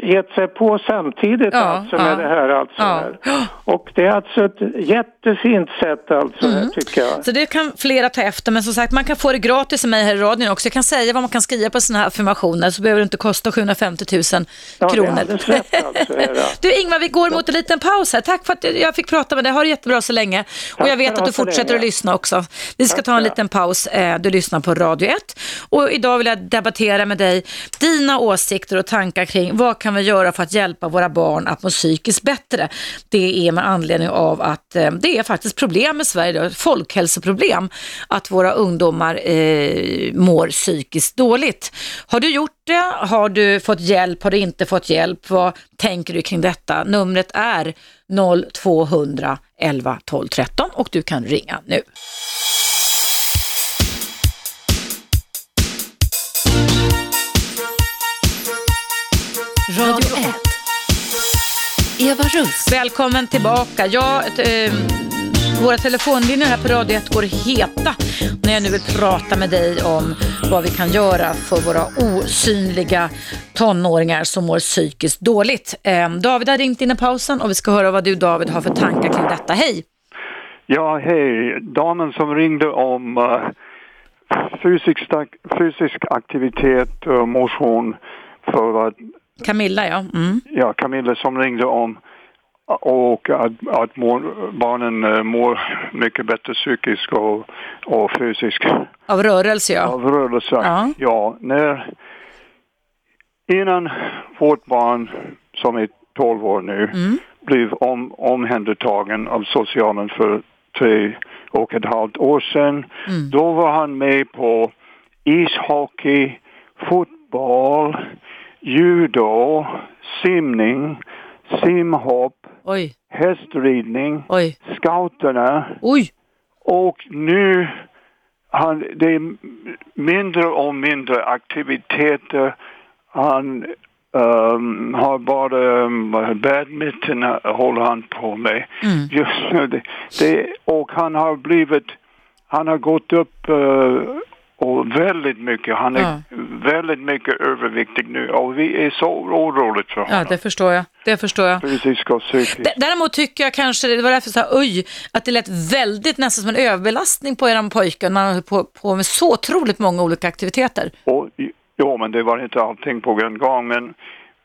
gett sig på samtidigt Ja, alltså ja. med det här alltså. Ja. Här. Och det är alltså ett jättefint sätt alltså Mm. här, tycker jag. Så det kan flera ta efter, men som sagt man kan få det gratis av mig här i radion också. Jag kan säga vad man kan skriva på här affirmationer så behöver det inte kosta 750 000 Ja, det är kronor. rätt alltså. Du Ingvar, vi går mot en liten paus här. Tack för att jag fick prata med dig. Ha det jättebra så länge. Och jag vet att du fortsätter länge. att lyssna också. Vi ska Tack ta en liten paus. Eh, Du lyssnar på Radio 1. Och idag vill jag debattera med dig dina åsikter och tankar kring vad kan vi göra för att hjälpa våra barn att må psykiskt bättre. Det är med anledning av att eh, det är faktiskt problem i Sverige, idag, folkhälsoproblem, att våra ungdomar eh, mår psykiskt dåligt. Har du gjort det? Har du fått hjälp? Har du inte fått hjälp? Vad tänker du kring detta? Numret är 0200 11 12 13 och du kan ringa nu. Radio 1. Eva Russ. Välkommen tillbaka. Ja, eh, våra telefonlinjer här på Radio 1 går heta när jag nu vill prata med dig om vad vi kan göra för våra osynliga tonåringar som mår psykiskt dåligt. Eh, David har ringt in i pausen och vi ska höra vad du David har för tankar kring detta. Hej! Ja, hej. Damen som ringde om uh, fysisk, fysisk aktivitet och motion för att, Camilla ja. Mm. ja, Camilla som ringde om och att, att mår, barnen uh, mår mycket bättre psykiskt och, och fysiskt Av rörelse ja. av rörelse. Ja. ja, när innan vårt barn som är 12 år nu Mm. blev om, omhändertagen av socialen för tre och ett halvt år sedan. Mm. Då var han med på ishockey, fotboll, judo, simning, simhopp, Oj, hästridning, oj, scouterna oj. och nu han, det är mindre och mindre aktiviteter. Han ehm, har bara um, badminton håller han på med Mm. just nu. Det, det, och han har blivit, han har gått upp eh, och väldigt mycket. Han är Ja. väldigt mycket överviktig nu och vi är så oroliga för Ja, honom. det förstår jag. Det förstår jag. D- Däremot tycker jag kanske, det var därför jag sa oj, att det lät väldigt nästan som en överbelastning på eran pojke. Man höll på, på med så otroligt många olika aktiviteter. Och, jo, men det var inte allting på en gång. Men,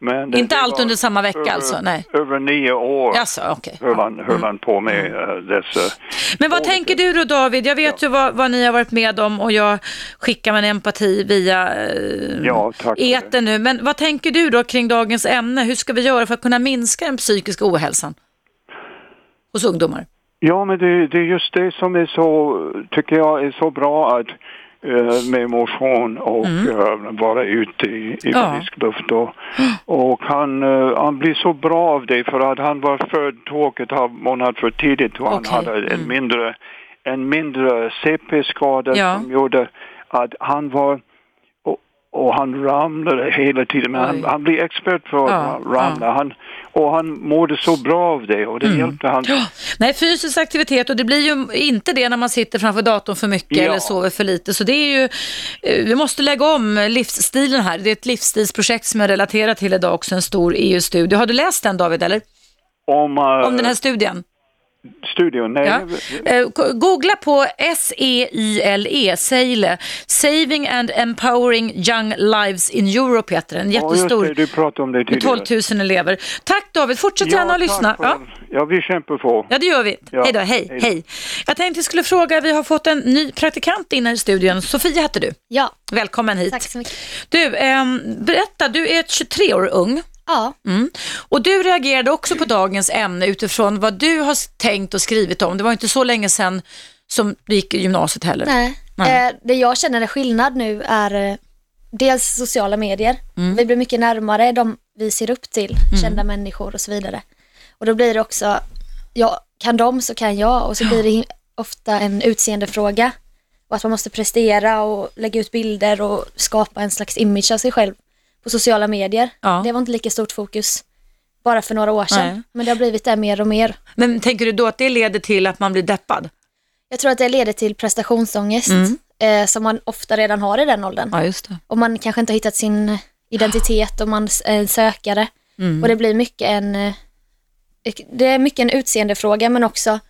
men Inte allt under samma vecka över, alltså, nej. Över nio år Jaså, okej. höll, han, höll han på med eh, dessa. Men vad tänker du då David? Jag vet ju vad, vad ni har varit med om och jag skickar min empati via eh, Ja, etern nu. Men vad tänker du då kring dagens ämne? Hur ska vi göra för att kunna minska den psykiska ohälsan hos ungdomar? Ja, men det, det är just det som är så, tycker jag är så bra att eh, med motion och eh, vara ute i, i Mm. Ja. frisk luft. Och, och han, eh, han blir så bra av det för att han var född två och ett halvt månad för tidigt och han Okej, hade en mm. mindre, en mindre CP-skada Ja. som gjorde att han var och, han ramlade hela tiden, men han, han blir expert på att Ja, ramla. ja. Han, och han mådde så bra av det och det hjälpte han. Ja, nej, fysisk aktivitet och det blir ju inte det när man sitter framför datorn för mycket Ja. eller sover för lite. Så det är ju, eh, vi måste lägga om livsstilen här. Det är ett livsstilsprojekt som jag relaterar till idag också, en stor EU-studie. Har du läst den David, eller? Om, eh, Om den här studien? Studion. Nej, Ja. Eh, Googla på S-E-I-L-E, Seile, Saving and Empowering Young Lives in Europe heter den. Ja, Jättestor, det, du pratade om det med tidigare. 12 000 elever. Tack David, fortsätt gärna att tack lyssna. Ja. ja, vi kämpar på. Ja, det gör vi. Ja, Hej då, hej, hej. Jag tänkte jag skulle fråga, vi har fått en ny praktikant in här i studion. Sofia heter du. Ja, Välkommen hit. tack så mycket. Du, ehm, berätta, du är 23 år ung. Ja, Mm. Och du reagerade också på dagens ämne utifrån vad du har tänkt och skrivit om. Det var inte så länge sedan som du gick i gymnasiet heller. nej. Nej. Eh, det jag känner är skillnad nu är eh, dels sociala medier. Vi blir mycket närmare de vi ser upp till, kända människor och så vidare. Och då blir det också, ja, kan de så kan jag och så blir det ofta en utseendefråga. Och att man måste prestera och lägga ut bilder och skapa en slags image av sig själv på sociala medier. Ja. Det var inte lika stort fokus bara för några år sedan. Nej. Men det har blivit det mer och mer. Men tänker du då att det leder till att man blir deppad? Jag tror att det leder till prestationsångest eh, som man ofta redan har i den åldern. Ja, just det. Och man kanske inte har hittat sin identitet och man är en sökare. Och det blir mycket en, eh, det är mycket en utseendefråga men också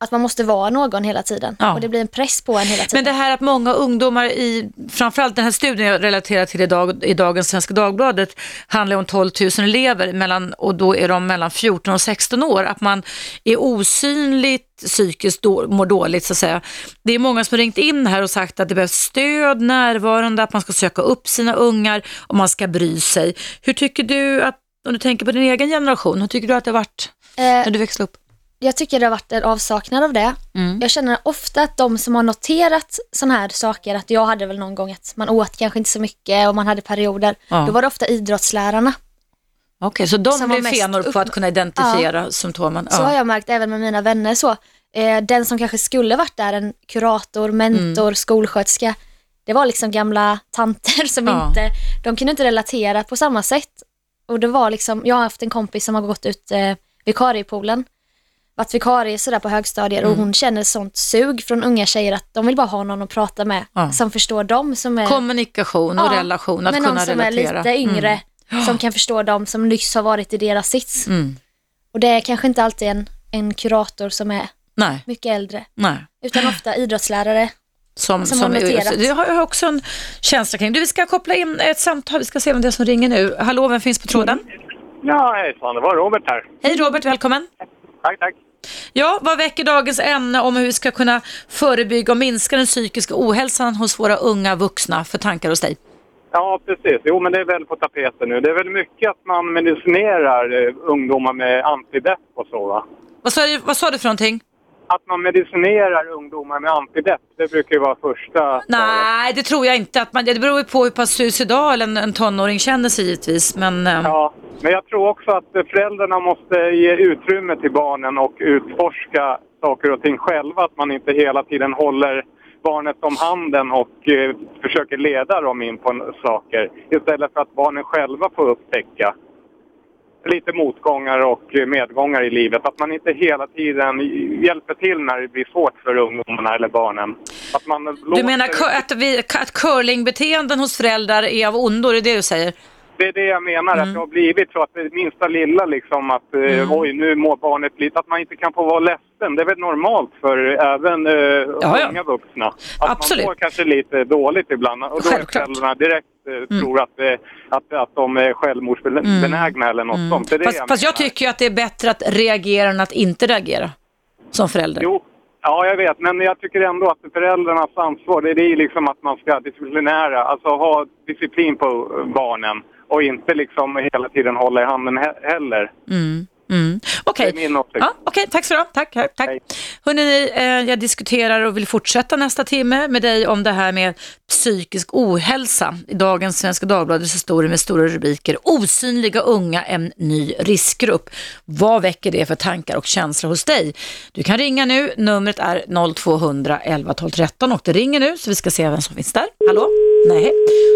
att man måste vara någon hela tiden. Ja. Och det blir en press på en hela tiden. Men det här att många ungdomar i, framförallt den här studien jag relaterar till idag, i dagens Svenska Dagbladet, handlar om 12 000 elever mellan, och då är de mellan 14 och 16 år. Att man är osynligt psykiskt då, mår dåligt så att säga. Det är många som har ringt in här och sagt att det behövs stöd, närvarande, att man ska söka upp sina ungar och man ska bry sig. Hur tycker du att, om du tänker på din egen generation, hur tycker du att det har varit Eh, när du växte upp? Jag tycker det har varit en avsaknad av det. Mm. Jag känner ofta att de som har noterat sådana här saker, att jag hade väl någon gång att man åt kanske inte så mycket och man hade perioder, Ja. då var det ofta idrottslärarna. Okej, så de blev fenor på att kunna identifiera symptomen? Så har jag märkt även med mina vänner så. Eh, den som kanske skulle varit där, en kurator, mentor, Mm. skolsköterska, det var liksom gamla tanter som Ja. inte, de kunde inte relatera på samma sätt. Och det var liksom, jag har haft en kompis som har gått ut eh, vikariepoolen, varit vikarie sådär på högstadier Mm. och hon känner sånt sug från unga tjejer att de vill bara ha någon att prata med Ja. som förstår dem som är Kommunikation och Ja, relation, att men kunna någon som relatera. är lite yngre, Mm. som kan förstå dem som nyss har varit i deras sits. Mm. Och det är kanske inte alltid en, en kurator som är Nej, mycket äldre, nej. utan ofta idrottslärare. Som, Som som har noterat. det har jag också en känsla kring. Du, vi ska koppla in ett samtal, vi ska se vem det är som ringer nu. Hallå, vem finns på tråden? Ja, hejsan, det var Robert här. Hej Robert, välkommen. Tack, tack. Ja, vad väcker dagens ämne om hur vi ska kunna förebygga och minska den psykiska ohälsan hos våra unga vuxna för tankar hos dig? Ja, precis. Jo, men det är väl på tapeten nu. Det är väl mycket att man medicinerar eh, ungdomar med antidepp och så, va? Vad sa, du, vad sa du för någonting? Att man medicinerar ungdomar med antidepp, det brukar ju vara första... Nej, det tror jag inte. Att man, det beror ju på hur pass suicidal en, en tonåring känner sig givetvis. Men, eh, Ja, men jag tror också att föräldrarna måste ge utrymme till barnen och utforska saker och ting själva. Att man inte hela tiden håller barnet om handen och eh, försöker leda dem in på saker. Istället för att barnen själva får upptäcka lite motgångar och medgångar i livet. Att man inte hela tiden hjälper till när det blir svårt för ungdomarna eller barnen. Att man du menar att, vi, att curlingbeteenden hos föräldrar är av ondo, det är det du säger? Det är det jag menar, Mm. att det har blivit så att det minsta lilla liksom att eh, oj nu mår barnet lite, att man inte kan få vara ledsen. Det är väl normalt för även eh, Ja, ja. unga vuxna. Att Absolut. man mår kanske lite dåligt ibland och då är Självklart. föräldrarna direkt eh, tror att, eh, att, att de är självmordsbenägna eller något sånt. Det är det Mm. Fast, jag fast jag tycker ju att det är bättre att reagera än att inte reagera som förälder. Jo, ja jag vet, men jag tycker ändå att föräldrarnas ansvar det är ju liksom att man ska disciplinära, alltså ha disciplin på barnen och inte liksom hela tiden hålla i handen he- heller. Mm. Mm. Okej, åsikt. ja, okej, tack så du. Tack. tack. Hörrni, eh, jag diskuterar och vill fortsätta nästa timme med dig om det här med psykisk ohälsa. I dagens Svenska Dagbladet så står det med stora rubriker Osynliga unga, en ny riskgrupp. Vad väcker det för tankar och känslor hos dig? Du kan ringa nu, numret är 0200 11 12 13 och det ringer nu så vi ska se vem som finns där. Hallå? Nej,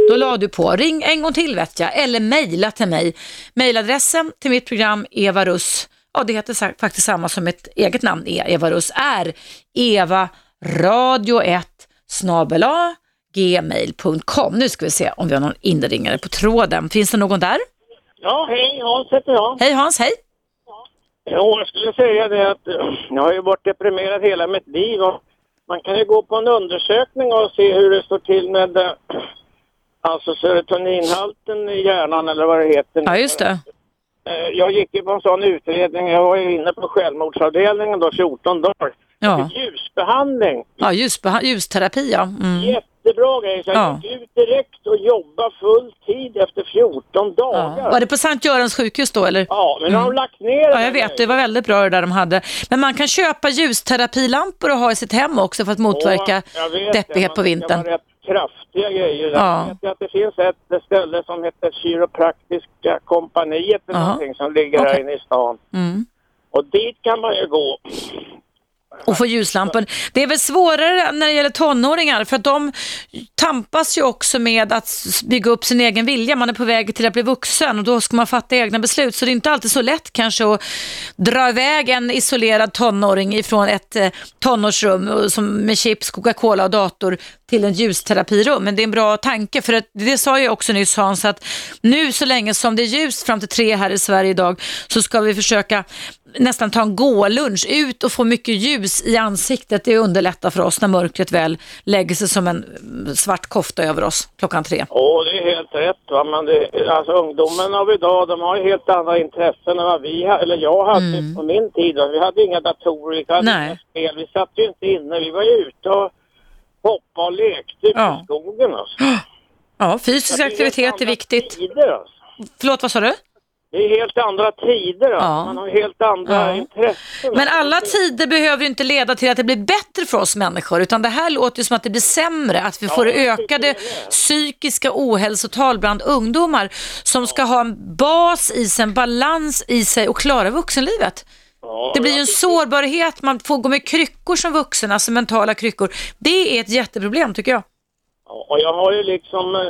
då la du på. Ring en gång till vet jag, eller mejla till mig. Mejladressen till mitt program Eva Russ, ja det heter faktiskt samma som mitt eget namn är, Eva Russ, är Eva radio 1 snabela gmail.com. Nu ska vi se om vi har någon inringare på tråden. Finns det någon där? Ja, hej, Hans heter jag. Hej Hans, hej. Jo, jag skulle säga det att jag har ju varit deprimerad hela mitt liv och man kan ju gå på en undersökning och se hur det står till med eh, alltså serotoninhalten i hjärnan eller vad det heter. Ja, just det. Eh, Jag gick ju på en sån utredning, jag var ju inne på självmordsavdelningen då 14 dagar. Ja, Ljusbehandling, ja ljusbeha- ljusterapi ja. Mm. Jättebra grej. Så jag Ja. gick ut direkt och jobbade full tid efter 14 Ja. dagar. Var det på Sankt Görans sjukhus då eller? Ja, men de har lagt ner Ja, jag vet. Det var väldigt bra det där de hade. Men man kan köpa ljusterapilampor och ha i sitt hem också för att motverka Ja, deppighet det, på vintern. Det kraftiga grejer. Ja. Jag vet att det finns ett ställe som heter Kiropraktiska kompaniet eller Jaha. någonting som ligger här Okej. inne i stan. Mm. Och dit kan man ju gå. Och få ljuslampor. Det är väl svårare när det gäller tonåringar för att de tampas ju också med att bygga upp sin egen vilja. Man är på väg till att bli vuxen och då ska man fatta egna beslut. Så det är inte alltid så lätt kanske att dra iväg en isolerad tonåring ifrån ett eh, tonårsrum som med chips, Coca-Cola och dator till en ljusterapirum. Men det är en bra tanke för att det sa jag också nyss Hans att nu så länge som det är ljust fram till tre här i Sverige idag så ska vi försöka nästan ta en gålunch ut och få mycket ljus i ansiktet. Det underlättar för oss när mörkret väl lägger sig som en svart kofta över oss klockan tre. Åh, det är helt rätt. Va? Men det, alltså, ungdomen av idag, de har ju helt andra intressen än vad vi eller jag hade Mm. på min tid. Va? Vi hade inga datorer, vi hade Nej. inga spel. Vi satt ju inte inne. Vi var ju ute och hoppade och lekte ute Ja. i skogen. Alltså. Ja, fysisk är aktivitet är viktigt. Tider, alltså. Förlåt, vad sa du? Det är helt andra tider. Alltså. Ja. Man har helt andra Ja. intressen. Men alla tider behöver ju inte leda till att det blir bättre för oss människor, utan det här låter ju som att det blir sämre, att vi får ökade psykiska ohälsotal bland ungdomar som ska ha en bas i sig, en balans i sig och klara vuxenlivet. Det blir ju en sårbarhet, man får gå med kryckor som vuxen, alltså mentala kryckor. Det är ett jätteproblem tycker jag. Och jag har ju liksom eh,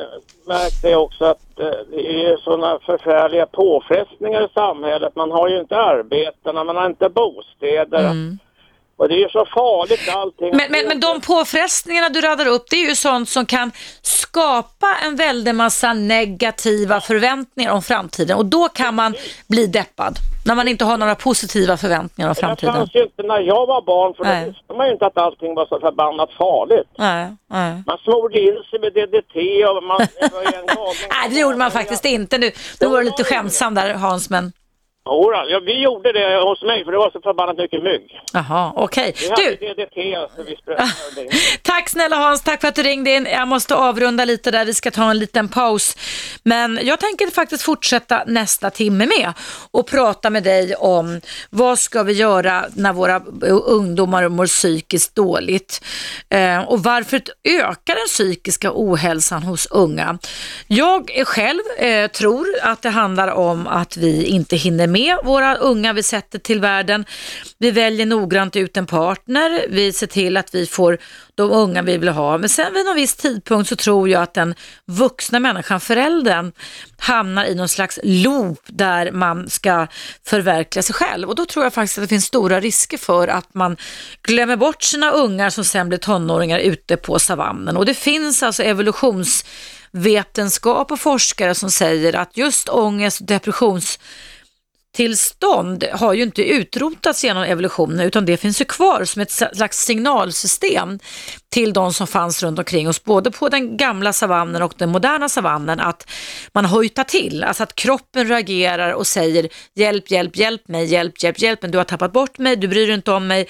märkt det också att eh, det är sådana förfärliga påfrestningar i samhället. Man har ju inte arbetena, man har inte bostäder. Och det är ju så farligt allting. Men, men, men de påfrestningarna du radar upp, det är ju sånt som kan skapa en väldig massa negativa förväntningar om framtiden och då kan man bli deppad när man inte har några positiva förväntningar om Det framtiden. fanns ju inte när jag var barn för Nej. då visste man ju inte att allting var så förbannat farligt. Nej, nej. Man smorde in sig med DDT och man... Det. Nej, det gjorde man faktiskt inte nu. Nu var du lite skämtsam där Hans, men Jodå, ja, vi gjorde det hos mig för det var så förbannat mycket mygg. jaha, okej. Vi hade Du, DDT alltså, vi sprutade det. Tack snälla Hans, tack för att du ringde in. Jag måste avrunda lite där, vi ska ta en liten paus. Men jag tänker faktiskt fortsätta nästa timme med och prata med dig om vad ska vi göra när våra ungdomar mår psykiskt dåligt eh, och varför ökar den psykiska ohälsan hos unga. Jag själv eh, tror att det handlar om att vi inte hinner med våra unga vi sätter till världen. Vi väljer noggrant ut en partner, vi ser till att vi får de unga vi vill ha. Men sen vid någon viss tidpunkt så tror jag att den vuxna människan, föräldern, hamnar i någon slags loop där man ska förverkliga sig själv. Och då tror jag faktiskt att det finns stora risker för att man glömmer bort sina ungar som sen blir tonåringar ute på savannen. Och det finns alltså evolutionsvetenskap och forskare som säger att just ångest och depressions tillstånd har ju inte utrotats genom evolutionen utan det finns ju kvar som ett slags signalsystem till de som fanns runt omkring oss, både på den gamla savannen och den moderna savannen, att man hojtar till, alltså att kroppen reagerar och säger hjälp, hjälp, hjälp mig, hjälp, hjälp, hjälp mig, du har tappat bort mig, du bryr dig inte om mig,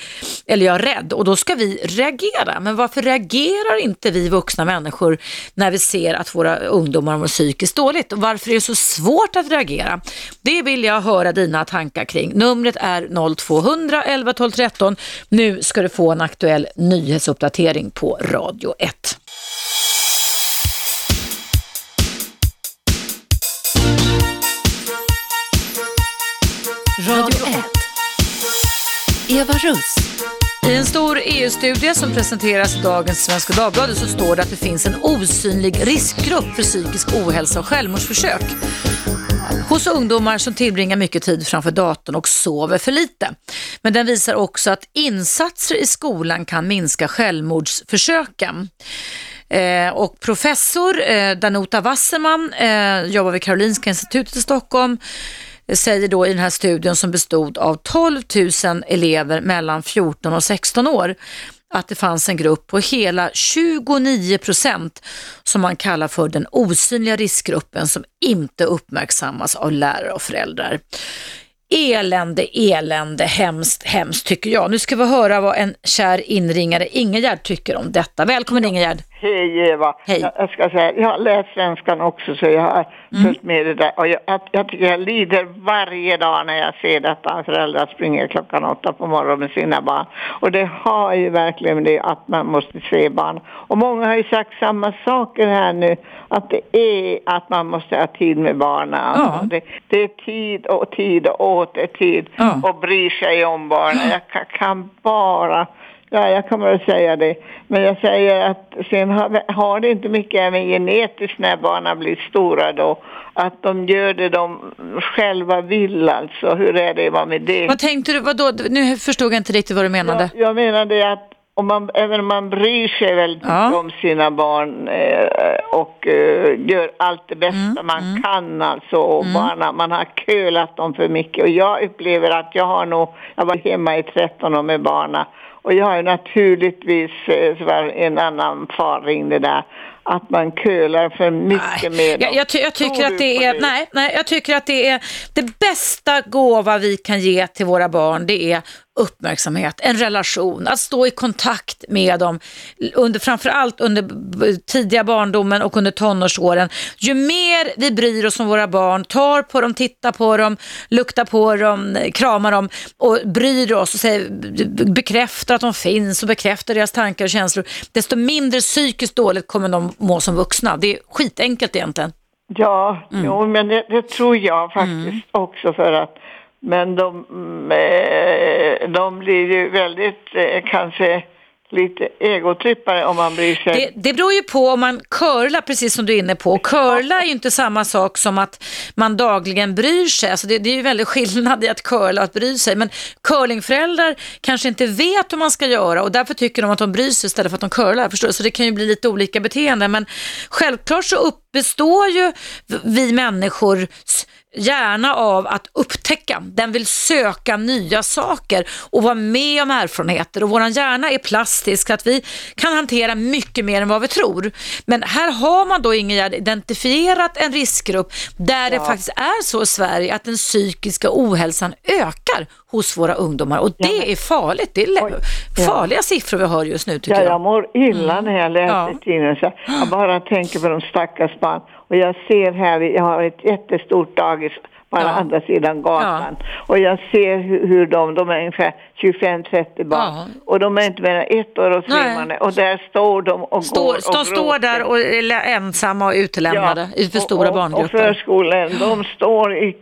eller jag är rädd och då ska vi reagera. Men varför reagerar inte vi vuxna människor när vi ser att våra ungdomar mår psykiskt dåligt? Och varför är det så svårt att reagera? Det vill jag höra dina tankar kring. Numret är 0200 11 12 13. Nu ska du få en aktuell nyhetsuppdatering på Radio 1. Radio 1. Eva Russ. I en stor EU-studie som presenteras i dagens Svenska Dagbladet så står det att det finns en osynlig riskgrupp för psykisk ohälsa och självmordsförsök hos ungdomar som tillbringar mycket tid framför datorn och sover för lite. Men den visar också att insatser i skolan kan minska självmordsförsöken. Eh, och professor eh, Danuta Wasserman eh, jobbar vid Karolinska institutet i Stockholm säger då i den här studien som bestod av 12 000 elever mellan 14 och 16 år att det fanns en grupp på hela 29 procent som man kallar för den osynliga riskgruppen som inte uppmärksammas av lärare och föräldrar. Elände, elände, hemskt, hemskt tycker jag. Nu ska vi höra vad en kär inringare Ingegärd tycker om detta. Välkommen Ingegärd. Hej Eva. Hej. Jag, jag ska säga, jag har läst svenskan också så jag har Mm. följt med det där. Och jag, jag, jag tycker jag lider varje dag när jag ser detta. Föräldrar springer klockan åtta på morgonen med sina barn. Och det har ju verkligen det att man måste se barn. Och många har ju sagt samma saker här nu. Att det är att man måste ha tid med barnen. Ja. Det, det är tid och tid och åter tid. Ja. Och bryr sig om barnen. Jag kan bara Ja, jag kommer att säga det. Men jag säger att sen har, har det inte mycket även genetiskt när barnen blir stora då. Att de gör det de själva vill alltså. Hur är det vad med det? Vad tänkte du, vadå? Nu förstod jag inte riktigt vad du menade. Jag, jag menar det att och man, även om man bryr sig väldigt Ja. om sina barn eh, och eh, gör allt det bästa Mm, man kan alltså. Och barnen, man har kölat dem för mycket. Och jag upplever att jag har nog, jag var hemma i 13 år med barnen. Och jag har ju naturligtvis, eh, en annan far ringde där, att man kölar för mycket med dem. Jag, jag, ty, jag tycker att det är, nej, nej, jag tycker att det är det bästa gåva vi kan ge till våra barn, det är uppmärksamhet, en relation, att stå i kontakt med dem, under, framförallt under tidiga barndomen och under tonårsåren. Ju mer vi bryr oss om våra barn, tar på dem, tittar på dem, luktar på dem, kramar dem och bryr oss och säger, bekräftar att de finns och bekräftar deras tankar och känslor, desto mindre psykiskt dåligt kommer de må som vuxna. Det är skitenkelt egentligen. Ja, Mm. jo, men det, det tror jag faktiskt också för att men de, eh, de blir ju väldigt eh, kanske lite egotrippare om man bryr sig. Det, det beror ju på om man curlar, precis som du är inne på. Curla är ju inte samma sak som att man dagligen bryr sig. Alltså det, det är ju väldigt skillnad i att curla och att bry sig. Men curlingföräldrar kanske inte vet hur man ska göra och därför tycker de att de bryr sig istället för att de curlar. Förstår du? Så det kan ju bli lite olika beteenden. Men självklart så upp, består ju vi människor hjärna av att upptäcka. Den vill söka nya saker och vara med om erfarenheter. Och våran hjärna är plastisk så att vi kan hantera mycket mer än vad vi tror. Men här har man då ingen identifierat en riskgrupp där det faktiskt är så i Sverige att den psykiska ohälsan ökar hos våra ungdomar. Och det är farligt. Det är lä- farliga siffror vi har just nu tycker Ja, jag. jag mår illa när jag läser Ja. tidningen. Jag bara tänker på de stackars barn. Och jag ser här, jag har ett jättestort dagis på Ja. andra sidan gatan. Och jag ser hur, hur de, de är ungefär 25-30 barn. Ja. Och de är inte mer än ett år och svimmande. Och där står de och Står, går de och står gråter. där och är ensamma och utlämnade i för stora och, och, och barngrupper. förskolan, de står i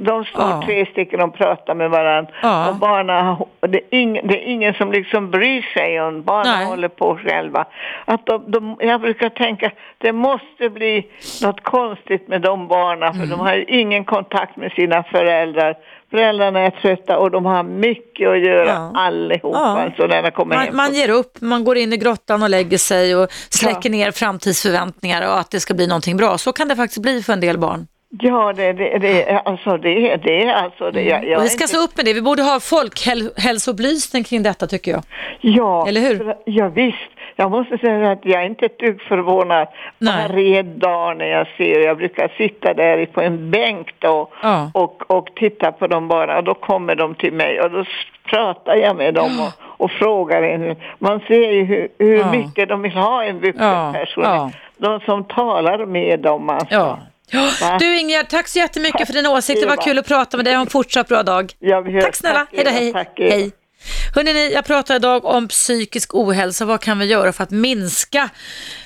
de står Ja. tre stycken och pratar med varandra. Ja. Och barnen, det, är ingen, det är ingen som liksom bryr sig om barnen Nej. håller på själva. Att de, de, jag brukar tänka, det måste bli något konstigt med de barnen för Mm. de har ingen kontakt med sina föräldrar. Föräldrarna är trötta och de har mycket att göra Ja. allihopa. Ja. Alltså när de kommer hem. Man, man ger upp, man går in i grottan och lägger sig och släcker ner framtidsförväntningar och att det ska bli någonting bra. Så kan det faktiskt bli för en del barn. Ja, det, det, det, alltså det, det alltså det. Jag, jag vi ska inte- se upp med det. Vi borde ha folkhälsoupplysning kring detta tycker jag. Ja, Eller hur? Ja, visst. Jag måste säga att jag är inte ett dugg förvånad Nej. varje dag när jag ser, jag brukar sitta där på en bänk då Ja. och, och titta på dem bara och då kommer de till mig och då pratar jag med dem och, och frågar en. Man ser ju hur, hur Ja. mycket de vill ha en vuxen Ja, person. ja. De som talar med dem alltså. Ja. Du Ingegerd, tack så jättemycket för dina åsikter. Det var kul att prata med dig. Ha en fortsatt bra dag. Tack snälla. Hej då, hej. Tack, hej. Hörrni, jag pratar idag om psykisk ohälsa. Vad kan vi göra för att minska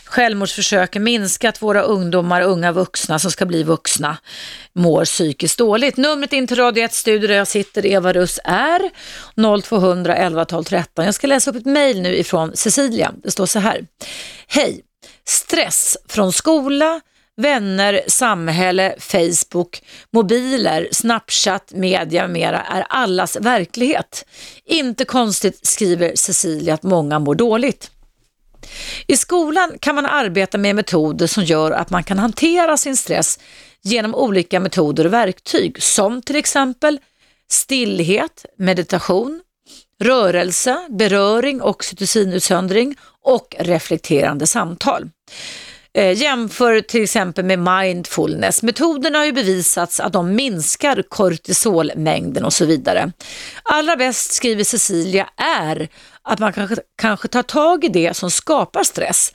självmordsförsöken, minska att våra ungdomar, unga vuxna som ska bli vuxna, mår psykiskt dåligt. Numret in till Radio 1 Studio där jag sitter, Eva Russ, är 0200 11 12 13. Jag ska läsa upp ett mejl nu ifrån Cecilia. Det står så här. Hej! Stress från skola, vänner, samhälle, Facebook, mobiler, Snapchat, media med mera är allas verklighet. Inte konstigt, skriver Cecilia, att många mår dåligt. I skolan kan man arbeta med metoder som gör att man kan hantera sin stress genom olika metoder och verktyg som till exempel stillhet, meditation, rörelse, beröring, oxytocinutsöndring och reflekterande samtal. Eh, jämför till exempel med mindfulness. Metoderna har ju bevisats att de minskar kortisolmängden och så vidare. Allra bäst, skriver Cecilia, är att man kanske, kanske tar tag i det som skapar stress.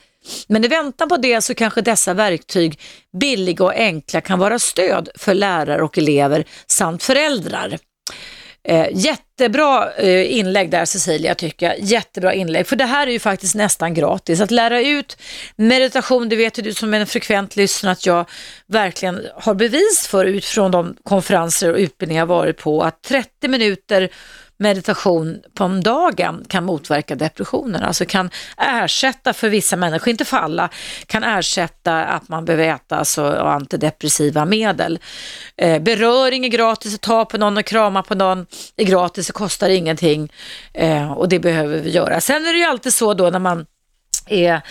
Men i väntan på det så kanske dessa verktyg, billiga och enkla, kan vara stöd för lärare och elever samt föräldrar. Eh, jättebra eh, inlägg där Cecilia tycker jag. Jättebra inlägg. För det här är ju faktiskt nästan gratis. Att lära ut meditation, det vet ju du som är en frekvent lyssnare att jag verkligen har bevis för utifrån de konferenser och utbildningar jag varit på. Att 30 minuter meditation på om dagen kan motverka depressioner. Alltså kan ersätta för vissa människor, inte för alla, kan ersätta att man behöver äta alltså, antidepressiva medel. Eh, beröring är gratis, att ta på någon och krama på någon är gratis, det kostar ingenting eh, och det behöver vi göra. Sen är det ju alltid så då när man är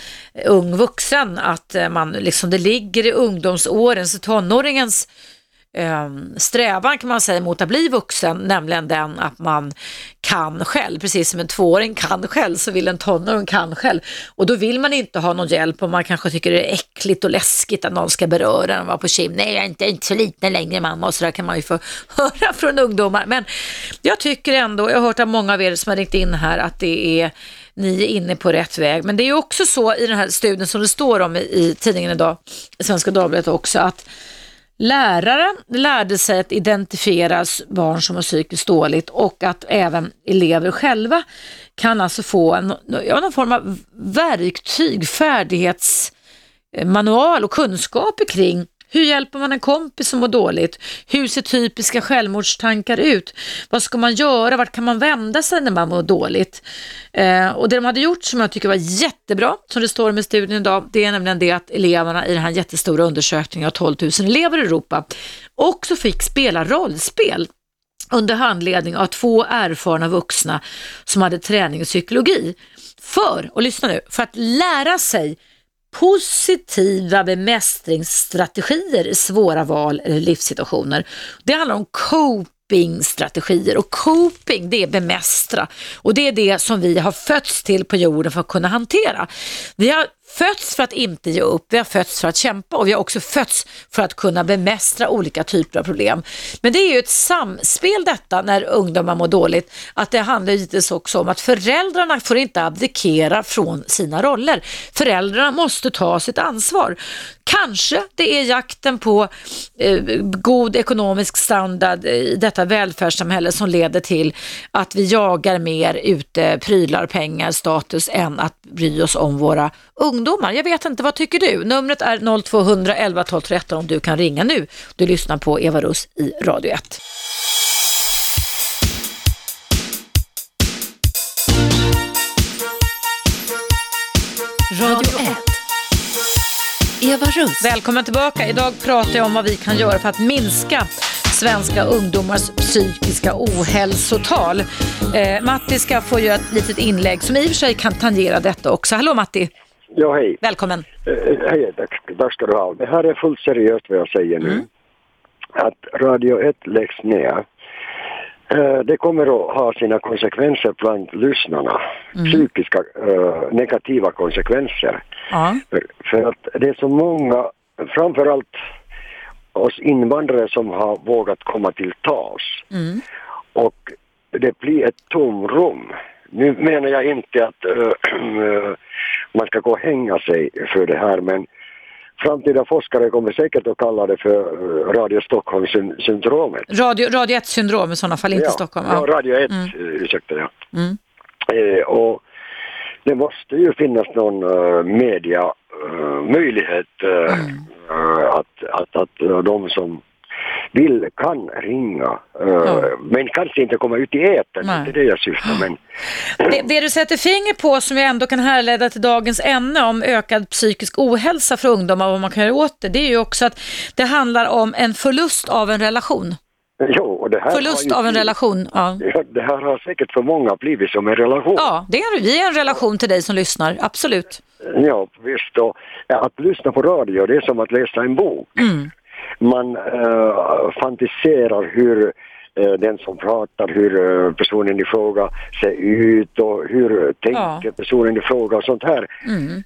ung vuxen, att eh, man liksom, det ligger i ungdomsåren, så tonåringens Ehm, strävan kan man säga mot att bli vuxen, nämligen den att man kan själv, precis som en tvååring kan själv så vill en tonåring kan själv. Och då vill man inte ha någon hjälp och man kanske tycker det är äckligt och läskigt att någon ska beröra en och vara på kim. Nej, jag är inte, jag är inte så liten längre mamma och sådär kan man ju få höra från ungdomar. Men jag tycker ändå, jag har hört av många av er som har ringt in här att det är ni är inne på rätt väg. Men det är ju också så i den här studien som det står om i, i tidningen idag, i Svenska Dagbladet också, att lärare lärde sig att identifiera barn som har psykiskt dåligt och att även elever själva kan alltså få en, ja, någon form av verktyg, färdighetsmanual och kunskaper kring hur hjälper man en kompis som mår dåligt? Hur ser typiska självmordstankar ut? Vad ska man göra? Vart kan man vända sig när man mår dåligt? Eh, och det de hade gjort som jag tycker var jättebra, som det står med studien idag, det är nämligen det att eleverna i den här jättestora undersökningen av 12 000 elever i Europa också fick spela rollspel under handledning av två erfarna vuxna som hade träning i psykologi. För, och lyssna nu, för att lära sig positiva bemästringsstrategier i svåra val eller livssituationer. Det handlar om copingstrategier och coping det är bemästra och det är det som vi har fötts till på jorden för att kunna hantera. Vi har fötts för att inte ge upp, vi har fötts för att kämpa och vi har också fötts för att kunna bemästra olika typer av problem. Men det är ju ett samspel detta när ungdomar mår dåligt, att det handlar givetvis också om att föräldrarna får inte abdikera från sina roller. Föräldrarna måste ta sitt ansvar. Kanske det är jakten på eh, god ekonomisk standard i detta välfärdssamhälle som leder till att vi jagar mer ute prylar, pengar, status än att bry oss om våra ungdomar. Jag vet inte, vad tycker du? Numret är 0211 12 13 om du kan ringa nu. Du lyssnar på Eva Russ i Radio 1. Radio 1. Eva Russ. Välkommen tillbaka. Idag pratar jag om vad vi kan göra för att minska svenska ungdomars psykiska ohälsotal. Eh, Matti ska få göra ett litet inlägg som i och för sig kan tangera detta också. Hallå Matti! Ja, hej. Välkommen. Eh, hej, tack, tack ska du ha. Det här är fullt seriöst vad jag säger nu. Mm. Att Radio 1 läggs ner. Eh, det kommer att ha sina konsekvenser bland lyssnarna. Mm. Psykiska eh, negativa konsekvenser. Ja. För, för att det är så många, framförallt oss invandrare som har vågat komma till tals. Mm. Och det blir ett tomrum. Nu menar jag inte att äh, man ska gå och hänga sig för det här men framtida forskare kommer säkert att kalla det för äh, Radio Stockholm-syndromet. Radio, radio 1-syndrom i sådana fall, inte ja, Stockholm. Ja, Radio 1, Mm. mm. ursäkta ja. Mm. Eh, och det måste ju finnas någon uh, media uh, möjlighet uh, uh, att, att, att de som vill kan ringa. Uh, Men kanske inte komma ut i etern, det är det jag syftar men Det, det du sätter finger på som jag ändå kan härleda till dagens ämne om ökad psykisk ohälsa för ungdomar och vad man kan göra åt det, det är ju också att det handlar om en förlust av en relation. jo, Förlust ju av en relation, ja. Ja, det här har säkert för många blivit som en relation. Ja, det är, vi är en relation till dig som lyssnar, absolut. Ja, visst. Och att lyssna på radio, det är som att läsa en bok. Mm. Man eh, fantiserar hur eh, den som pratar, hur eh, personen i fråga ser ut och hur tänker personen i fråga och sånt här. Mm.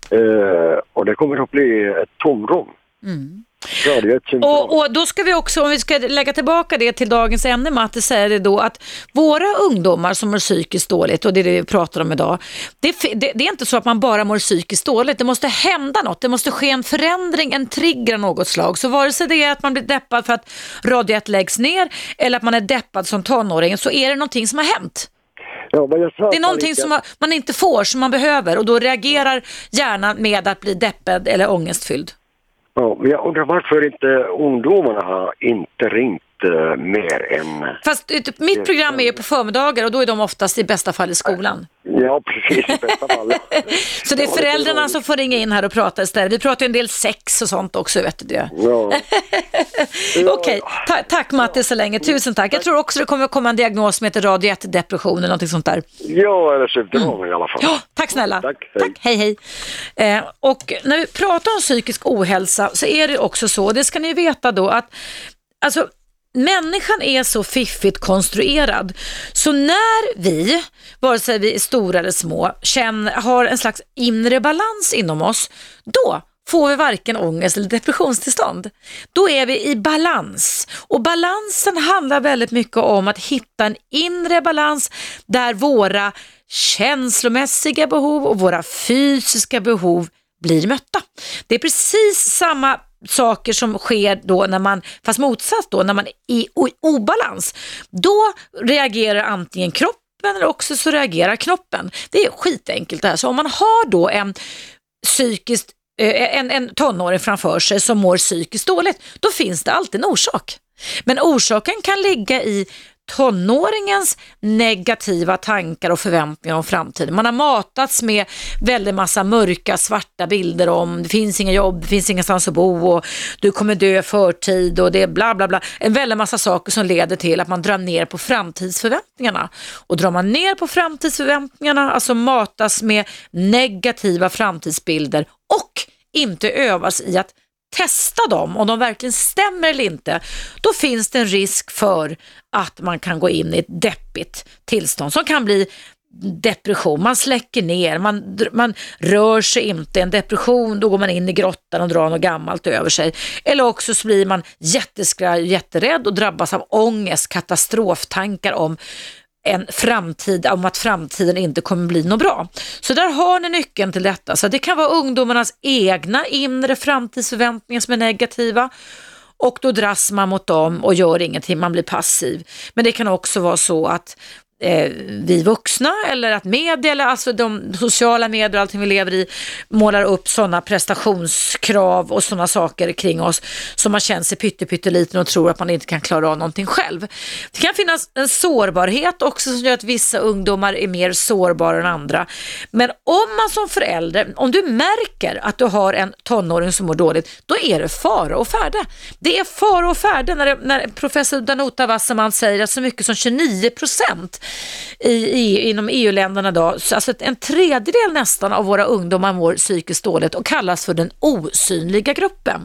Och det kommer att bli ett tomrum. Mm. Radio är ett symptom. Och, och då ska vi också, om vi ska lägga tillbaka det till dagens ämne, Matte, säga det då att våra ungdomar som mår psykiskt dåligt, och det är det vi pratar om idag, det, är det, det är inte så att man bara mår psykiskt dåligt, det måste hända något, det måste ske en förändring, en trigger av något slag. Så vare sig det är att man blir deppad för att Radio 1 läggs ner, eller att man är deppad som tonåring, så är det någonting som har hänt. Ja, Det är någonting Annika- som man- man inte får, som man behöver, och då reagerar hjärnan med att bli deppad eller ångestfylld. Ja, men jag undrar varför inte ungdomarna har inte ringt uh, mer än... Fast mitt program är ju på förmiddagar och då är de oftast i bästa fall i skolan. Ja, precis. I bästa fall. Så det är föräldrarna som får ringa in här och prata istället. Vi pratar ju en del sex och sånt också, vet du. Ja. Okej, ta tack Matti så länge. Tusen tack. Jag tror också det kommer komma en diagnos som heter radio 1-depression eller någonting sånt där. Ja, eller symptom i alla fall. Ja, tack snälla. Tack, hej. Tack, hej hej. Eh, och när vi pratar om psykisk ohälsa så är det också så, det ska ni veta då att alltså Människan är så fiffigt konstruerad så när vi, vare sig vi är stora eller små, känner, har en slags inre balans inom oss, då får vi varken ångest eller depressionstillstånd. Då är vi i balans och balansen handlar väldigt mycket om att hitta en inre balans där våra känslomässiga behov och våra fysiska behov blir mötta. Det är precis samma saker som sker då när man, fast motsatt då, när man är i obalans. Då reagerar antingen kroppen eller också så reagerar knoppen. Det är skitenkelt det här. Så om man har då en psykiskt eh, en, en tonåring framför sig som mår psykiskt dåligt, då finns det alltid en orsak. Men orsaken kan ligga i tonåringens negativa tankar och förväntningar om framtiden. Man har matats med väldigt massa mörka, svarta bilder om det finns inga jobb, det finns ingenstans att bo och du kommer dö förtid och det är bla bla bla. En väldigt massa saker som leder till att man drar ner på framtidsförväntningarna. Och drar man ner på framtidsförväntningarna, alltså matas med negativa framtidsbilder och inte övas i att testa dem, om de verkligen stämmer eller inte, då finns det en risk för att man kan gå in i ett deppigt tillstånd som kan bli depression, man släcker ner, man, man rör sig inte. En depression, då går man in i grottan och drar något gammalt över sig. Eller också så blir man jätteskraj, jätterädd och drabbas av ångest, katastroftankar om en framtid, om att framtiden inte kommer bli något bra. Så där har ni nyckeln till detta. Så det kan vara ungdomarnas egna inre framtidsförväntningar som är negativa och då dras man mot dem och gör ingenting, man blir passiv. Men det kan också vara så att eh, vi vuxna eller att media, eller alltså de sociala medier och allting vi lever i målar upp sådana prestationskrav och sådana saker kring oss som man känner sig pytteliten och tror att man inte kan klara av någonting själv. Det kan finnas en sårbarhet också som gör att vissa ungdomar är mer sårbara än andra. Men om man som förälder, om du märker att du har en tonåring som mår dåligt, då är det fara och färde. Det är fara och färde när, det, när professor Danuta Wasserman säger att så mycket som 29 procent i, i, inom EU-länderna idag. Alltså en tredjedel nästan av våra ungdomar mår psykiskt dåligt och kallas för den osynliga gruppen.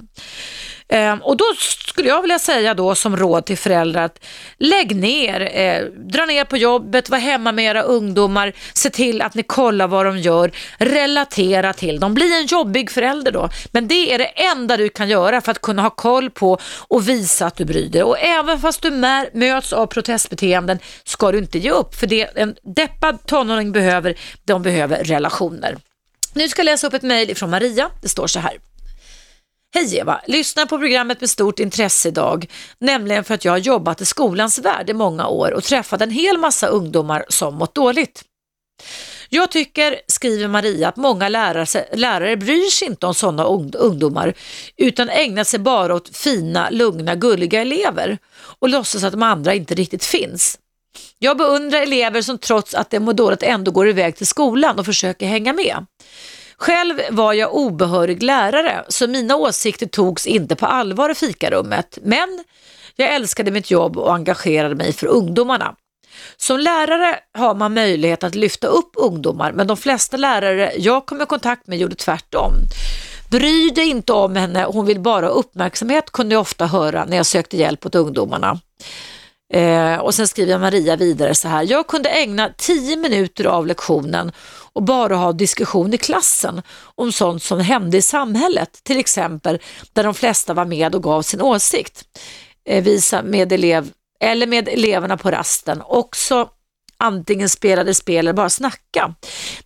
Ehm, och då skulle jag vilja säga då som råd till föräldrar att lägg ner, eh, dra ner på jobbet, var hemma med era ungdomar, se till att ni kollar vad de gör, relatera till dem. Bli en jobbig förälder då, men det är det enda du kan göra för att kunna ha koll på och visa att du bryr dig. Och även fast du möts av protestbeteenden ska du inte ge upp, för det en deppad tonåring behöver, de behöver relationer. Nu ska jag läsa upp ett mejl från Maria. Det står så här. Hej Eva, lyssnar på programmet med stort intresse idag, nämligen för att jag har jobbat i skolans värld i många år och träffat en hel massa ungdomar som mått dåligt. Jag tycker, skriver Maria, att många lärare, lärare bryr sig inte om sådana ungdomar utan ägnar sig bara åt fina, lugna, gulliga elever och låtsas att de andra inte riktigt finns. Jag beundrar elever som trots att de mår dåligt ändå går iväg till skolan och försöker hänga med. Själv var jag obehörig lärare så mina åsikter togs inte på allvar i fikarummet. Men jag älskade mitt jobb och engagerade mig för ungdomarna. Som lärare har man möjlighet att lyfta upp ungdomar men de flesta lärare jag kom i kontakt med gjorde tvärtom. Bry dig inte om henne, hon vill bara ha uppmärksamhet kunde jag ofta höra när jag sökte hjälp åt ungdomarna. Eh, och sen skriver Maria vidare så här, jag kunde ägna tio minuter av lektionen och bara ha diskussion i klassen om sånt som hände i samhället, till exempel där de flesta var med och gav sin åsikt. Eh, visa med elev, eller med eleverna på rasten, också antingen spelade spel eller bara snacka.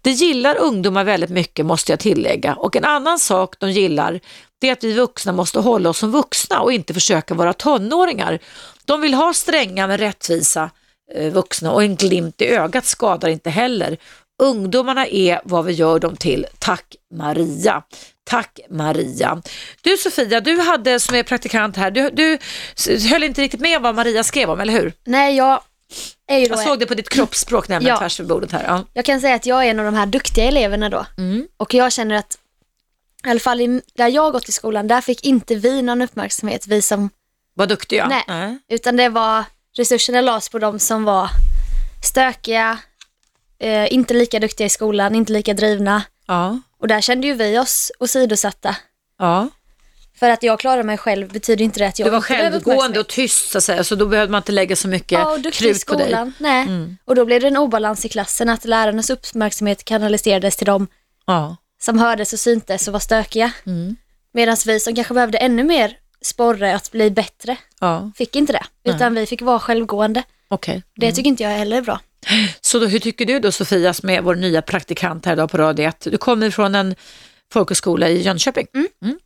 Det gillar ungdomar väldigt mycket måste jag tillägga och en annan sak de gillar det är att vi vuxna måste hålla oss som vuxna och inte försöka vara tonåringar. De vill ha stränga men rättvisa eh, vuxna och en glimt i ögat skadar inte heller. Ungdomarna är vad vi gör dem till. Tack Maria. Tack Maria. Du Sofia, du hade som är praktikant här, du, du höll inte riktigt med vad Maria skrev om, eller hur? Nej, jag är ju då... Jag såg det på ditt kroppsspråk nämligen Ja. tvärs över bordet här. Ja. Jag kan säga att jag är en av de här duktiga eleverna då. Mm. Och jag känner att, i alla fall i, där jag gått i skolan, där fick inte vi någon uppmärksamhet, vi som... Var duktiga? Nej, Nej. utan det var, resurserna lades på de som var stökiga, eh, inte lika duktiga i skolan, inte lika drivna. Ja. Och där kände ju vi oss åsidosatta. ja. För att jag klarar mig själv betyder inte det att jag Du var självgående och tyst så att säga, så då behövde man inte lägga så mycket Ja, och duktig i krut på dig. Nej. Mm. Och då blev det en obalans i klassen, att lärarnas uppmärksamhet kanaliserades till dem Ja. som hördes och syntes och var stökiga. Mm. Medan vi som kanske behövde ännu mer sporre att bli bättre, Ja. fick inte det. Utan vi fick vara självgående. Okej. Det tycker inte jag heller är bra. Så då, hur tycker du då Sofia, som är vår nya praktikant här idag på Radio 1? Du kommer från en folkhögskola i Jönköping Mm.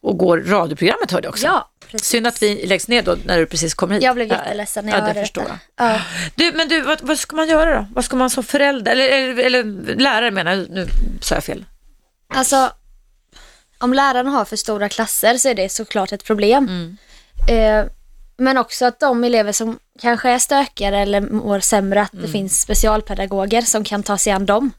och går radioprogrammet hörde jag också. Ja, precis. Synd att vi läggs ner då när du precis kom hit. Jag blev Ja, jätteledsen när ja, jag det hörde förstår detta. jag. Ja. Du, men du, vad, vad ska man göra då? Vad ska man som förälder, eller, eller, eller lärare menar jag, nu sa jag fel. Alltså, om lärarna har för stora klasser så är det såklart ett problem. Mm. Eh, men också att de elever som kanske är stökigare eller mår sämre, att Mm. det finns specialpedagoger som kan ta sig an dem.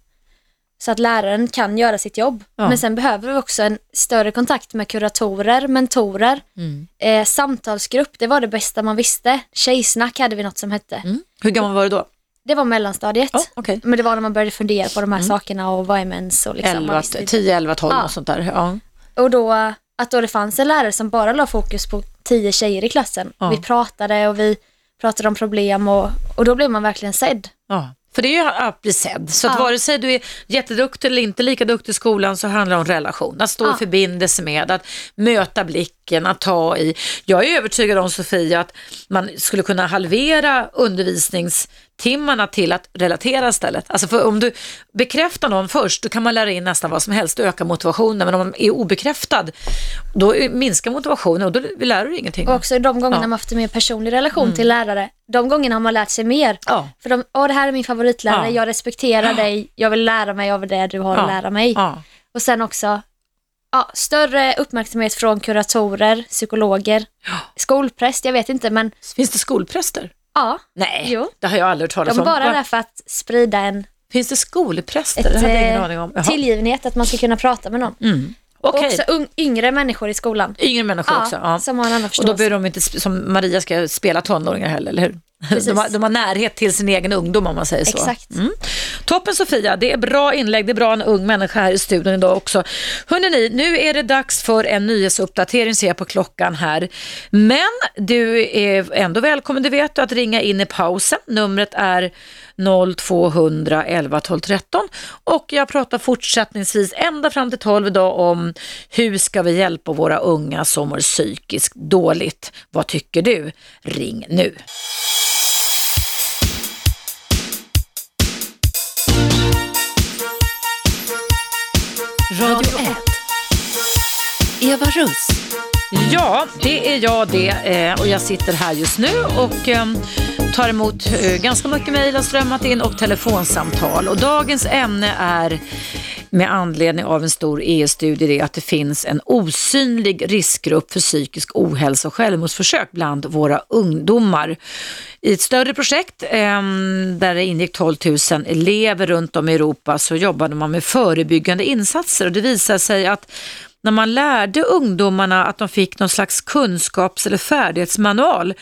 Så att läraren kan göra sitt jobb. Ja. Men sen behöver vi också en större kontakt med kuratorer, mentorer, Mm. eh, samtalsgrupp, det var det bästa man visste. Tjejsnack hade vi något som hette. Hur gammal var du då? Det var mellanstadiet. Ja, okej. Men det var när man började fundera på de här sakerna och vad är mens och liksom. man 11, visste inte. 10, 11, 12 Ja. och sånt där. Ja. Och då, att då det fanns en lärare som bara la fokus på tio tjejer i klassen. Ja. Vi pratade och vi pratade om problem och, och då blev man verkligen sedd. Ja, för det är ju att bli sedd. Så att Ja. vare sig du är jätteduktig eller inte lika duktig i skolan så handlar det om relation. Att stå i Ja. förbindelse med, att möta blicken, att ta i. Jag är övertygad om Sofia att man skulle kunna halvera undervisningstimmarna till att relatera istället. Alltså för om du bekräftar någon först, då kan man lära in nästan vad som helst och öka motivationen. Men om man är obekräftad, då minskar motivationen och då lär du ingenting. Och också de gångerna Ja. Mm. man haft en mer personlig relation till lärare, de gångerna har man lärt sig mer. Ja. För de, åh det här är min favoritlärare, Ja. jag respekterar dig, jag vill lära mig av det du har att lära mig. Och sen också ja, större uppmärksamhet från kuratorer, psykologer, skolpräst, jag vet inte men Finns det skolpräster? ja, Nej, Jo. det har jag aldrig hört talas de är om. bara där för att sprida en Finns det skolpräster? ett, det hade jag ingen eh, aning om. Jaha. tillgivenhet, att man ska kunna prata med någon. Mm. Och Okej. också yngre människor i skolan. Yngre människor Ja, också. Ja. som har en annan Och förståelse. då behöver de inte, som Maria ska spela tonåringar heller, eller hur? De har, de har närhet till sin egen ungdom om man säger så. Exakt. Mm. Toppen Sofia, det är bra inlägg, det är bra en ung människa här i studion idag också. Hörrni, nu är det dags för en nyhetsuppdatering ser jag på klockan här. Men du är ändå välkommen, det vet du, att ringa in i pausen. Numret är 0200 11 12 13 och jag pratar fortsättningsvis ända fram till 12 idag om hur ska vi hjälpa våra unga som mår psykiskt dåligt. Vad tycker du? Ring nu. Radio 1. Eva Russ. Ja, det är jag det eh, och jag sitter här just nu och eh, tar emot eh, ganska mycket mejl har strömmat in och telefonsamtal och dagens ämne är med anledning av en stor EU-studie det är att det finns en osynlig riskgrupp för psykisk ohälsa och självmordsförsök bland våra ungdomar. I ett större projekt ehm, där det ingick 12 000 elever runt om i Europa så jobbade man med förebyggande insatser och det visade sig att när man lärde ungdomarna att de fick någon slags kunskaps eller färdighetsmanual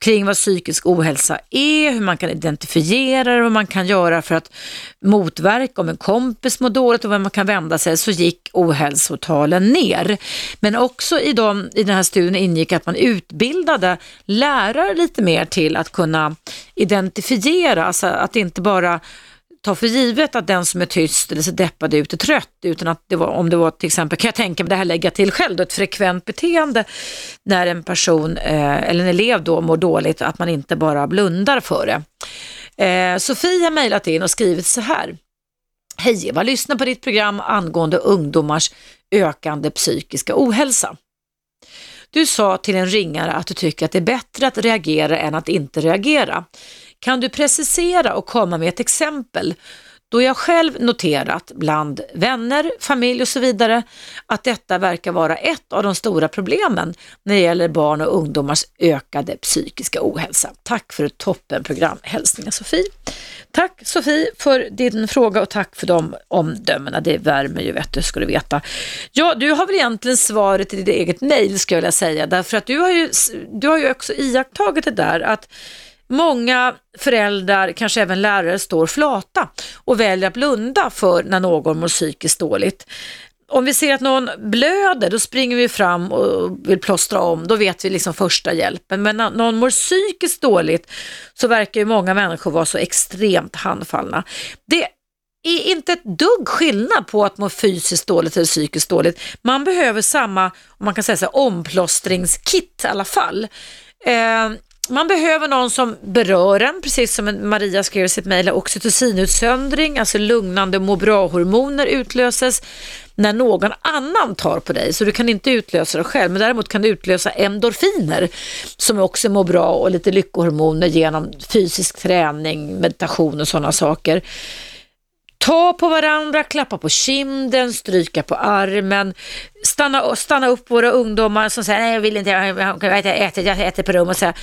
kring vad psykisk ohälsa är, hur man kan identifiera det, vad man kan göra för att motverka om en kompis mår dåligt och vem man kan vända sig, så gick ohälsotalen ner. Men också i, de, i den här studien ingick att man utbildade lärare lite mer till att kunna identifiera, alltså att inte bara ta för givet att den som är tyst eller ser deppad ut är trött, utan att det var, om det var till exempel, kan jag tänka mig det här lägga till själv, då, ett frekvent beteende när en person eh, eller en elev då mår dåligt, att man inte bara blundar för det. Eh, Sofie har mejlat in och skrivit så här. Hej Eva, lyssna på ditt program angående ungdomars ökande psykiska ohälsa. Du sa till en ringare att du tycker att det är bättre att reagera än att inte reagera. Kan du precisera och komma med ett exempel Då jag själv noterat bland vänner, familj och så vidare att detta verkar vara ett av de stora problemen när det gäller barn och ungdomars ökade psykiska ohälsa. Tack för ett toppenprogram. Hälsningar Sofie. Tack Sofie för din fråga och tack för de omdömena. Det värmer ju vet du, ska du veta. Ja, du har väl egentligen svaret i ditt eget mejl skulle jag vilja säga, därför att du har ju, du har ju också iakttagit det där att Många föräldrar, kanske även lärare, står flata och väljer att blunda för när någon mår psykiskt dåligt. Om vi ser att någon blöder, då springer vi fram och vill plåstra om, då vet vi liksom första hjälpen. Men när någon mår psykiskt dåligt så verkar ju många människor vara så extremt handfallna. Det är inte ett dugg skillnad på att må fysiskt dåligt eller psykiskt dåligt. Man behöver samma, om man kan säga så, omplåstringskit i alla fall. Eh, man behöver någon som berör en, precis som Maria skrev i sitt mejl, oxytocinutsöndring, alltså lugnande må bra-hormoner utlöses när någon annan tar på dig, så du kan inte utlösa det själv, men däremot kan du utlösa endorfiner som också mår bra och lite lyckohormoner genom fysisk träning, meditation och sådana saker. Ta på varandra, klappa på kinden, stryka på armen, stanna, stanna upp våra ungdomar som säger nej jag vill inte, jag äter, jag äter på rummet och säga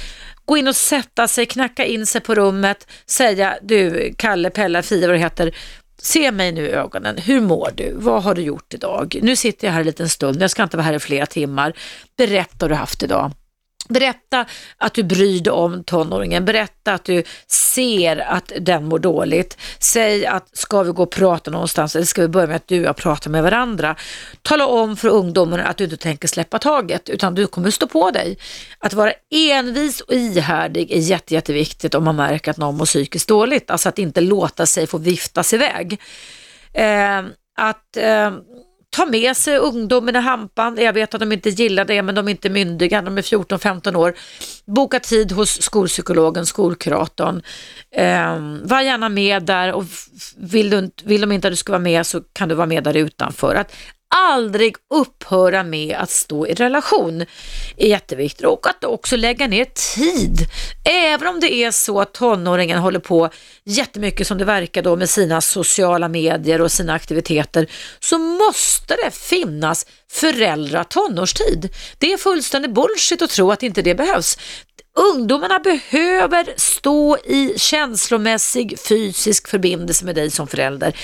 gå in och sätta sig, knacka in sig på rummet, säga du Kalle, Pella, Fia vad det heter, se mig nu i ögonen, hur mår du, vad har du gjort idag? Nu sitter jag här en liten stund, jag ska inte vara här i flera timmar, berätta vad du haft idag. Berätta att du bryr dig om tonåringen, berätta att du ser att den mår dåligt. Säg att ska vi gå och prata någonstans eller ska vi börja med att du och jag pratar med varandra. Tala om för ungdomarna att du inte tänker släppa taget utan du kommer stå på dig. Att vara envis och ihärdig är jätte, jätteviktigt om man märker att någon mår psykiskt dåligt. Alltså att inte låta sig få viftas iväg. Eh, att eh, ta med sig ungdomen i hampan. Jag vet att de inte gillar det, men de är inte myndiga, de är 14-15 år. Boka tid hos skolpsykologen, skolkuratorn. Eh, var gärna med där och vill, du, vill de inte att du ska vara med så kan du vara med där utanför. Att aldrig upphöra med att stå i relation är jätteviktigt och att också lägga ner tid. Även om det är så att tonåringen håller på jättemycket som det verkar då med sina sociala medier och sina aktiviteter så måste det finnas föräldratonårstid. Det är fullständigt bullshit att tro att inte det behövs. Ungdomarna behöver stå i känslomässig fysisk förbindelse med dig som förälder,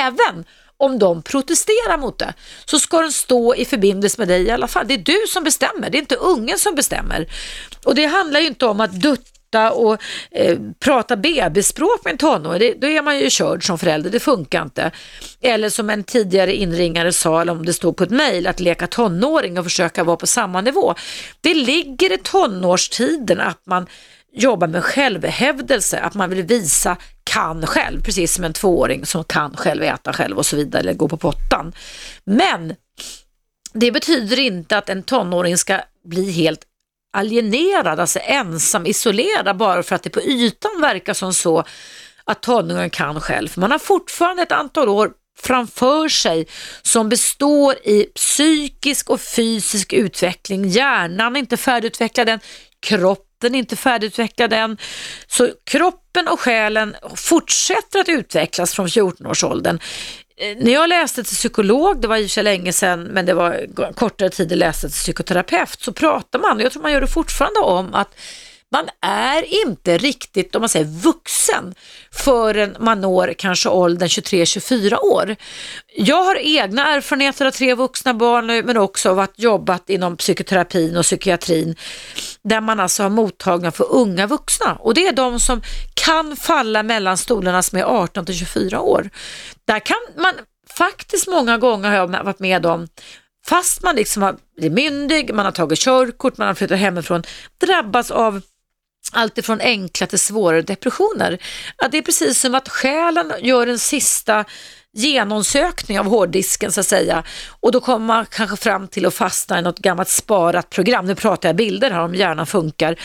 även om de protesterar mot det så ska den stå i förbindelse med dig i alla fall. Det är du som bestämmer, det är inte ungen som bestämmer. Och det handlar ju inte om att dutta och eh, prata bebisspråk med en tonåring, då är man ju körd som förälder, det funkar inte. Eller som en tidigare inringare sa, eller om det stod på ett mejl, att leka tonåring och försöka vara på samma nivå. Det ligger i tonårstiden att man jobba med självhävdelse, att man vill visa kan själv, precis som en tvååring som kan själv äta själv och så vidare, eller gå på pottan. Men det betyder inte att en tonåring ska bli helt alienerad, alltså ensam, isolerad, bara för att det på ytan verkar som så att tonåringen kan själv. För man har fortfarande ett antal år framför sig som består i psykisk och fysisk utveckling. Hjärnan är inte färdigutvecklad än, kroppen den är inte färdigutvecklad än. Så kroppen och själen fortsätter att utvecklas från 14-årsåldern. Eh, när jag läste till psykolog, det var i och för sig länge sedan, men det var kortare tid jag läste till psykoterapeut, så pratar man, och jag tror man gör det fortfarande om att man är inte riktigt, om man säger vuxen, förrän man når kanske åldern 23-24 år. Jag har egna erfarenheter av tre vuxna barn nu, men också av att jobbat inom psykoterapin och psykiatrin, där man alltså har mottagningar för unga vuxna. Och det är de som kan falla mellan stolarna som är 18 till 24 år. Där kan man faktiskt många gånger, har jag varit med om, fast man liksom har blivit myndig, man har tagit körkort, man har flyttat hemifrån, drabbas av alltifrån enkla till svårare depressioner. Att det är precis som att själen gör en sista genomsökning av hårddisken så att säga och då kommer man kanske fram till att fastna i något gammalt sparat program, nu pratar jag bilder här om hjärnan funkar,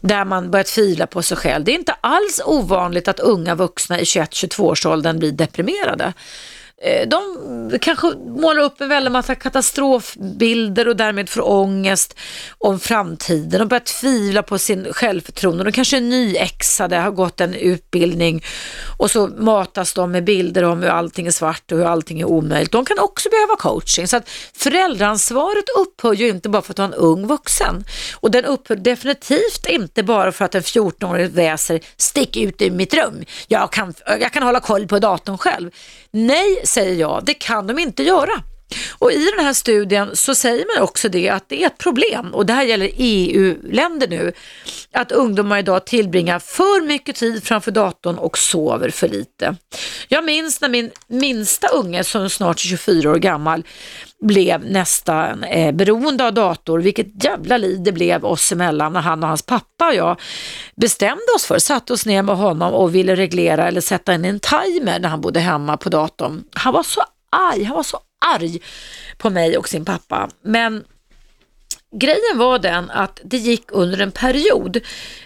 där man börjat fila på sig själv. Det är inte alls ovanligt att unga vuxna i 21-22 årsåldern blir deprimerade. Eh, de kanske målar upp en väldig massa katastrofbilder och därmed får ångest om framtiden De börjar tvivla på sin självförtroende. De kanske är nyexade, har gått en utbildning och så matas de med bilder om hur allting är svart och hur allting är omöjligt. De kan också behöva coaching. Så att föräldraansvaret upphör ju inte bara för att du har en ung vuxen. Och den upphör definitivt inte bara för att en 14-årig väser stick ut ur mitt rum. Jag kan, jag kan hålla koll på datorn själv. Nej, säger jag, det kan de inte göra. Och i den här studien så säger man också det att det är ett problem och det här gäller EU-länder nu att ungdomar idag tillbringar för mycket tid framför datorn och sover för lite. Jag minns när min minsta unge som snart är 24 år gammal blev nästan eh, beroende av dator, vilket jävla liv det blev oss emellan när han och hans pappa och jag bestämde oss för, satte oss ner med honom och ville reglera eller sätta in en timer när han bodde hemma på datorn. Han var så arg, han var så arg på mig och sin pappa. Men grejen var den att det gick under en period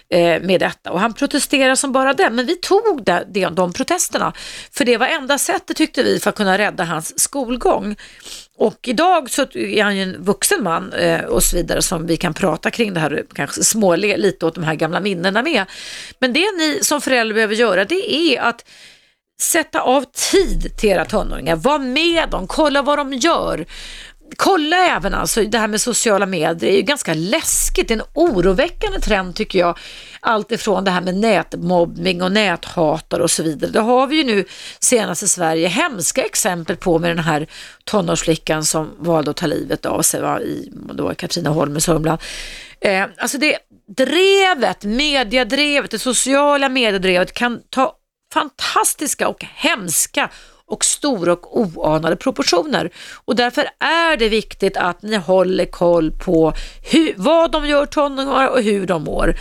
eh, med detta och han protesterade som bara den. Men vi tog det, det, de protesterna för det var enda sättet tyckte vi för att kunna rädda hans skolgång. Och idag så är han ju en vuxen man eh, och så vidare som vi kan prata kring det här och kanske småle lite åt de här gamla minnena med. Men det ni som föräldrar behöver göra det är att sätta av tid till era tonåringar, var med dem, kolla vad de gör. Kolla även alltså det här med sociala medier, det är ju ganska läskigt, det är en oroväckande trend tycker jag. Allt ifrån det här med nätmobbning och näthatar och så vidare. Det har vi ju nu senast i Sverige hemska exempel på med den här tonårsflickan som valde att ta livet av sig va, i då Katrineholm i Sörmland. Eh, alltså det drevet, mediadrevet, det sociala mediedrevet kan ta fantastiska och hemska och stora och oanade proportioner. Och därför är det viktigt att ni håller koll på hur, vad de gör tonåringar och hur de mår.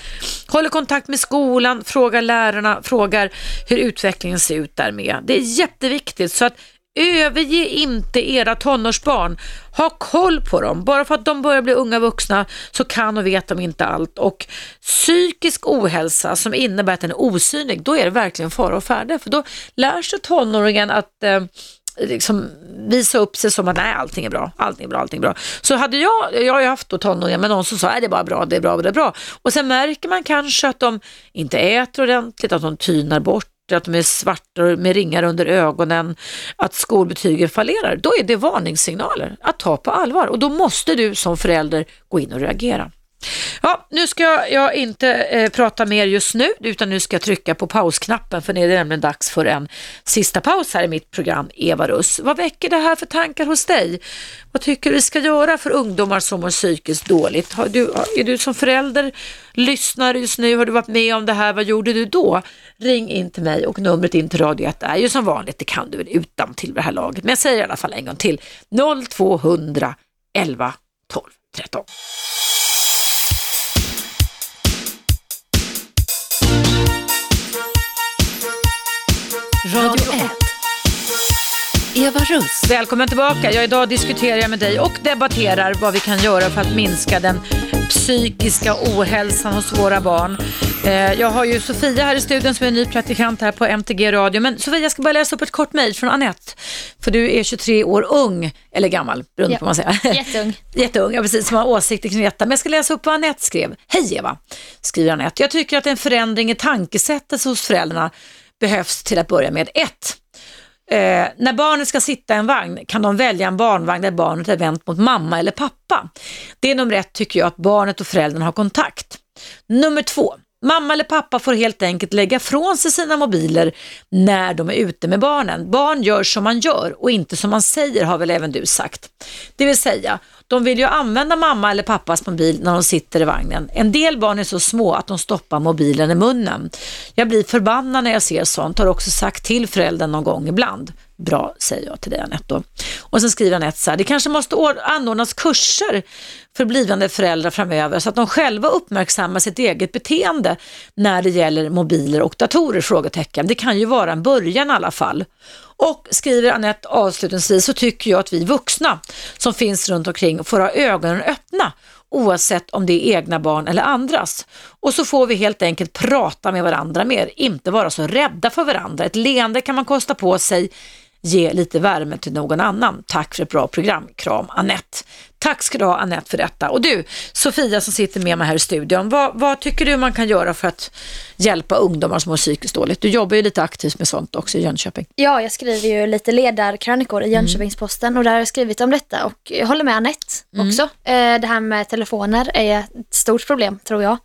Håller kontakt med skolan, frågar lärarna, frågar hur utvecklingen ser ut där med. Det är jätteviktigt så att Överge inte era tonårsbarn. Ha koll på dem. Bara för att de börjar bli unga vuxna så kan och vet de inte allt. Och psykisk ohälsa som innebär att den är osynlig, då är det verkligen fara och färde. För då lär sig tonåringen att eh, liksom visa upp sig som att nej, allting är bra, allting är bra, allting är bra. Så hade jag, jag har ju haft då tonåringar med någon som sa, nej det är bara bra, det är bra, det är bra. Och sen märker man kanske att de inte äter ordentligt, att de tynar bort att de är svarta med ringar under ögonen, att skolbetygen fallerar, då är det varningssignaler att ta på allvar och då måste du som förälder gå in och reagera. Ja, nu ska jag inte eh, prata mer just nu, utan nu ska jag trycka på pausknappen, för nu är det nämligen dags för en sista paus här i mitt program Eva Russ. Vad väcker det här för tankar hos dig? Vad tycker du vi ska göra för ungdomar som mår psykiskt dåligt? Har du, är du som förälder, lyssnar just nu, har du varit med om det här, vad gjorde du då? Ring in till mig och numret in till Radio 1 är ju som vanligt, det kan du väl utan till det här laget, men jag säger i alla fall en gång till, 0200 11 12 13. Radio 1. Eva Russ. Välkommen tillbaka. Ja, idag diskuterar jag med dig och debatterar vad vi kan göra för att minska den psykiska ohälsan hos våra barn. Eh, jag har ju Sofia här i studion som är ny praktikant här på MTG Radio. Men Sofia, jag ska bara läsa upp ett kort mejl från Annette. För du är 23 år ung, eller gammal, beroende på vad man säger. Jätteung. Jätteung, ja precis, som har åsikter kring detta. Men jag ska läsa upp vad Annette skrev. Hej Eva, skriver Annette. Jag tycker att en förändring i tankesättet hos föräldrarna behövs till att börja med. 1. Eh, när barnet ska sitta i en vagn kan de välja en barnvagn där barnet är vänt mot mamma eller pappa. Det är nummer ett tycker jag, att barnet och föräldern har kontakt. Nummer två, Mamma eller pappa får helt enkelt lägga från sig sina mobiler när de är ute med barnen. Barn gör som man gör och inte som man säger har väl även du sagt. Det vill säga, de vill ju använda mamma eller pappas mobil när de sitter i vagnen. En del barn är så små att de stoppar mobilen i munnen. Jag blir förbannad när jag ser sånt, har också sagt till föräldern någon gång ibland. Bra, säger jag till dig Anette. Och sen skriver Anette så här, det kanske måste anordnas kurser för blivande föräldrar framöver så att de själva uppmärksammar sitt eget beteende när det gäller mobiler och datorer? Frågetecken. Det kan ju vara en början i alla fall. Och skriver Anette avslutningsvis så tycker jag att vi vuxna som finns runt omkring får ha ögonen öppna oavsett om det är egna barn eller andras. Och så får vi helt enkelt prata med varandra mer, inte vara så rädda för varandra. Ett leende kan man kosta på sig ge lite värme till någon annan. Tack för ett bra program. Kram Annette. Tack ska du ha Annette för detta. Och du, Sofia som sitter med mig här i studion, vad, vad tycker du man kan göra för att hjälpa ungdomar som mår psykiskt dåligt? Du jobbar ju lite aktivt med sånt också i Jönköping. Ja, jag skriver ju lite ledarkrönikor i Jönköpingsposten och där har jag skrivit om detta och jag håller med Anette också. Eh, det här med telefoner är ett stort problem tror jag.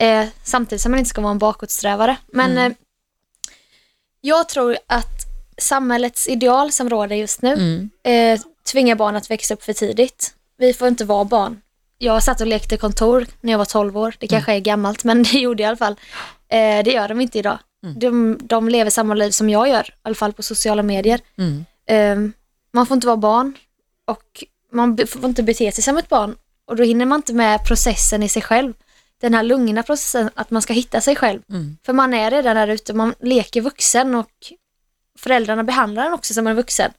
Eh, samtidigt som man inte ska vara en bakåtsträvare. Men eh, jag tror att samhällets ideal som råder just nu eh, tvingar barn att växa upp för tidigt. Vi får inte vara barn. Jag satt och lekte kontor när jag var 12 år. Det kanske är gammalt, men det gjorde jag i alla fall. Eh, det gör de inte idag. De, de lever samma liv som jag gör, i alla fall på sociala medier. Eh, man får inte vara barn och man får inte bete sig som ett barn. Och då hinner man inte med processen i sig själv. Den här lugna processen, att man ska hitta sig själv. För man är redan där ute, man leker vuxen och föräldrarna behandlar en också som en vuxen.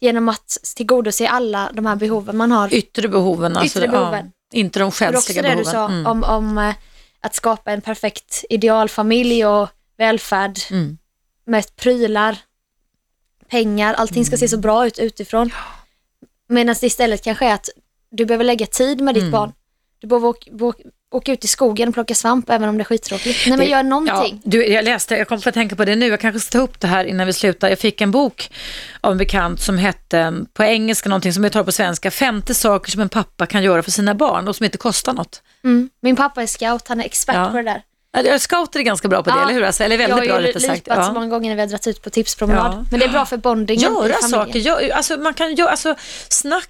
Genom att tillgodose alla de här behoven man har. Yttre behoven, alltså, Yttre behoven. Ja, inte de också själsliga det behoven. du sa Mm. om, om eh, att skapa en perfekt idealfamilj och välfärd Mm. med prylar, pengar, allting ska se Mm. så bra ut utifrån. Medan det istället kanske är att du behöver lägga tid med ditt Mm. barn. Du behöver åka, ut i skogen och plocka svamp även om det är skittråkigt. Nej men gör någonting. Ja, du, jag läste, jag kom på att tänka på det nu, jag kanske ska ta upp det här innan vi slutar. Jag fick en bok av en bekant som hette, på engelska någonting som jag tar på svenska, 50 saker som en pappa kan göra för sina barn och som inte kostar något. Mm. Min pappa är scout, han är expert Ja. på det där. Scouter är ganska bra på det, Ja. eller hur? Alltså, eller väldigt jag har ju lipat så Ja. många gånger när vi har dragit ut på tipspromenad. Ja. Men det är bra för bondingen Göra saker, gör, alltså, man kan göra, alltså, snacka,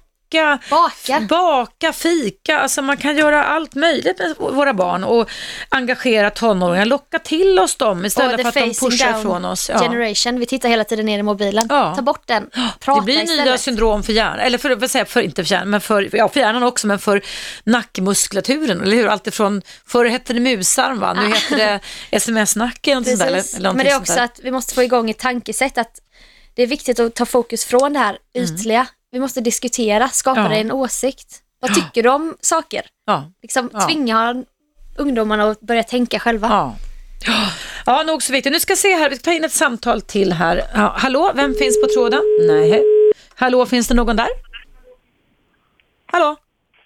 baka. baka, fika, alltså man kan göra allt möjligt med våra barn och engagera tonåringar, locka till oss dem istället för att de pushar ifrån oss. Ja. generation. Vi tittar hela tiden ner i mobilen. Ta bort den. Prata Det blir nya istället. syndrom för hjärnan, eller för, jag, för inte för hjärnan, men för, ja, för hjärnan också, men för nackmuskulaturen, eller hur? Alltifrån, förr hette det musarm va, nu heter det sms-nack eller. Eller, eller Men det är också att vi måste få igång ett tankesätt att det är viktigt att ta fokus från det här ytliga. Vi måste diskutera, skapa Ja. dig en åsikt. Vad tycker du om saker? Ja. Liksom Ja. tvinga ungdomarna att börja tänka själva. Ja. Ja, nog så viktigt. Nu ska jag se här, vi ska ta in ett samtal till här. Ja, hallå, vem finns på tråden? Nej. Hallå, finns det någon där? Hallå?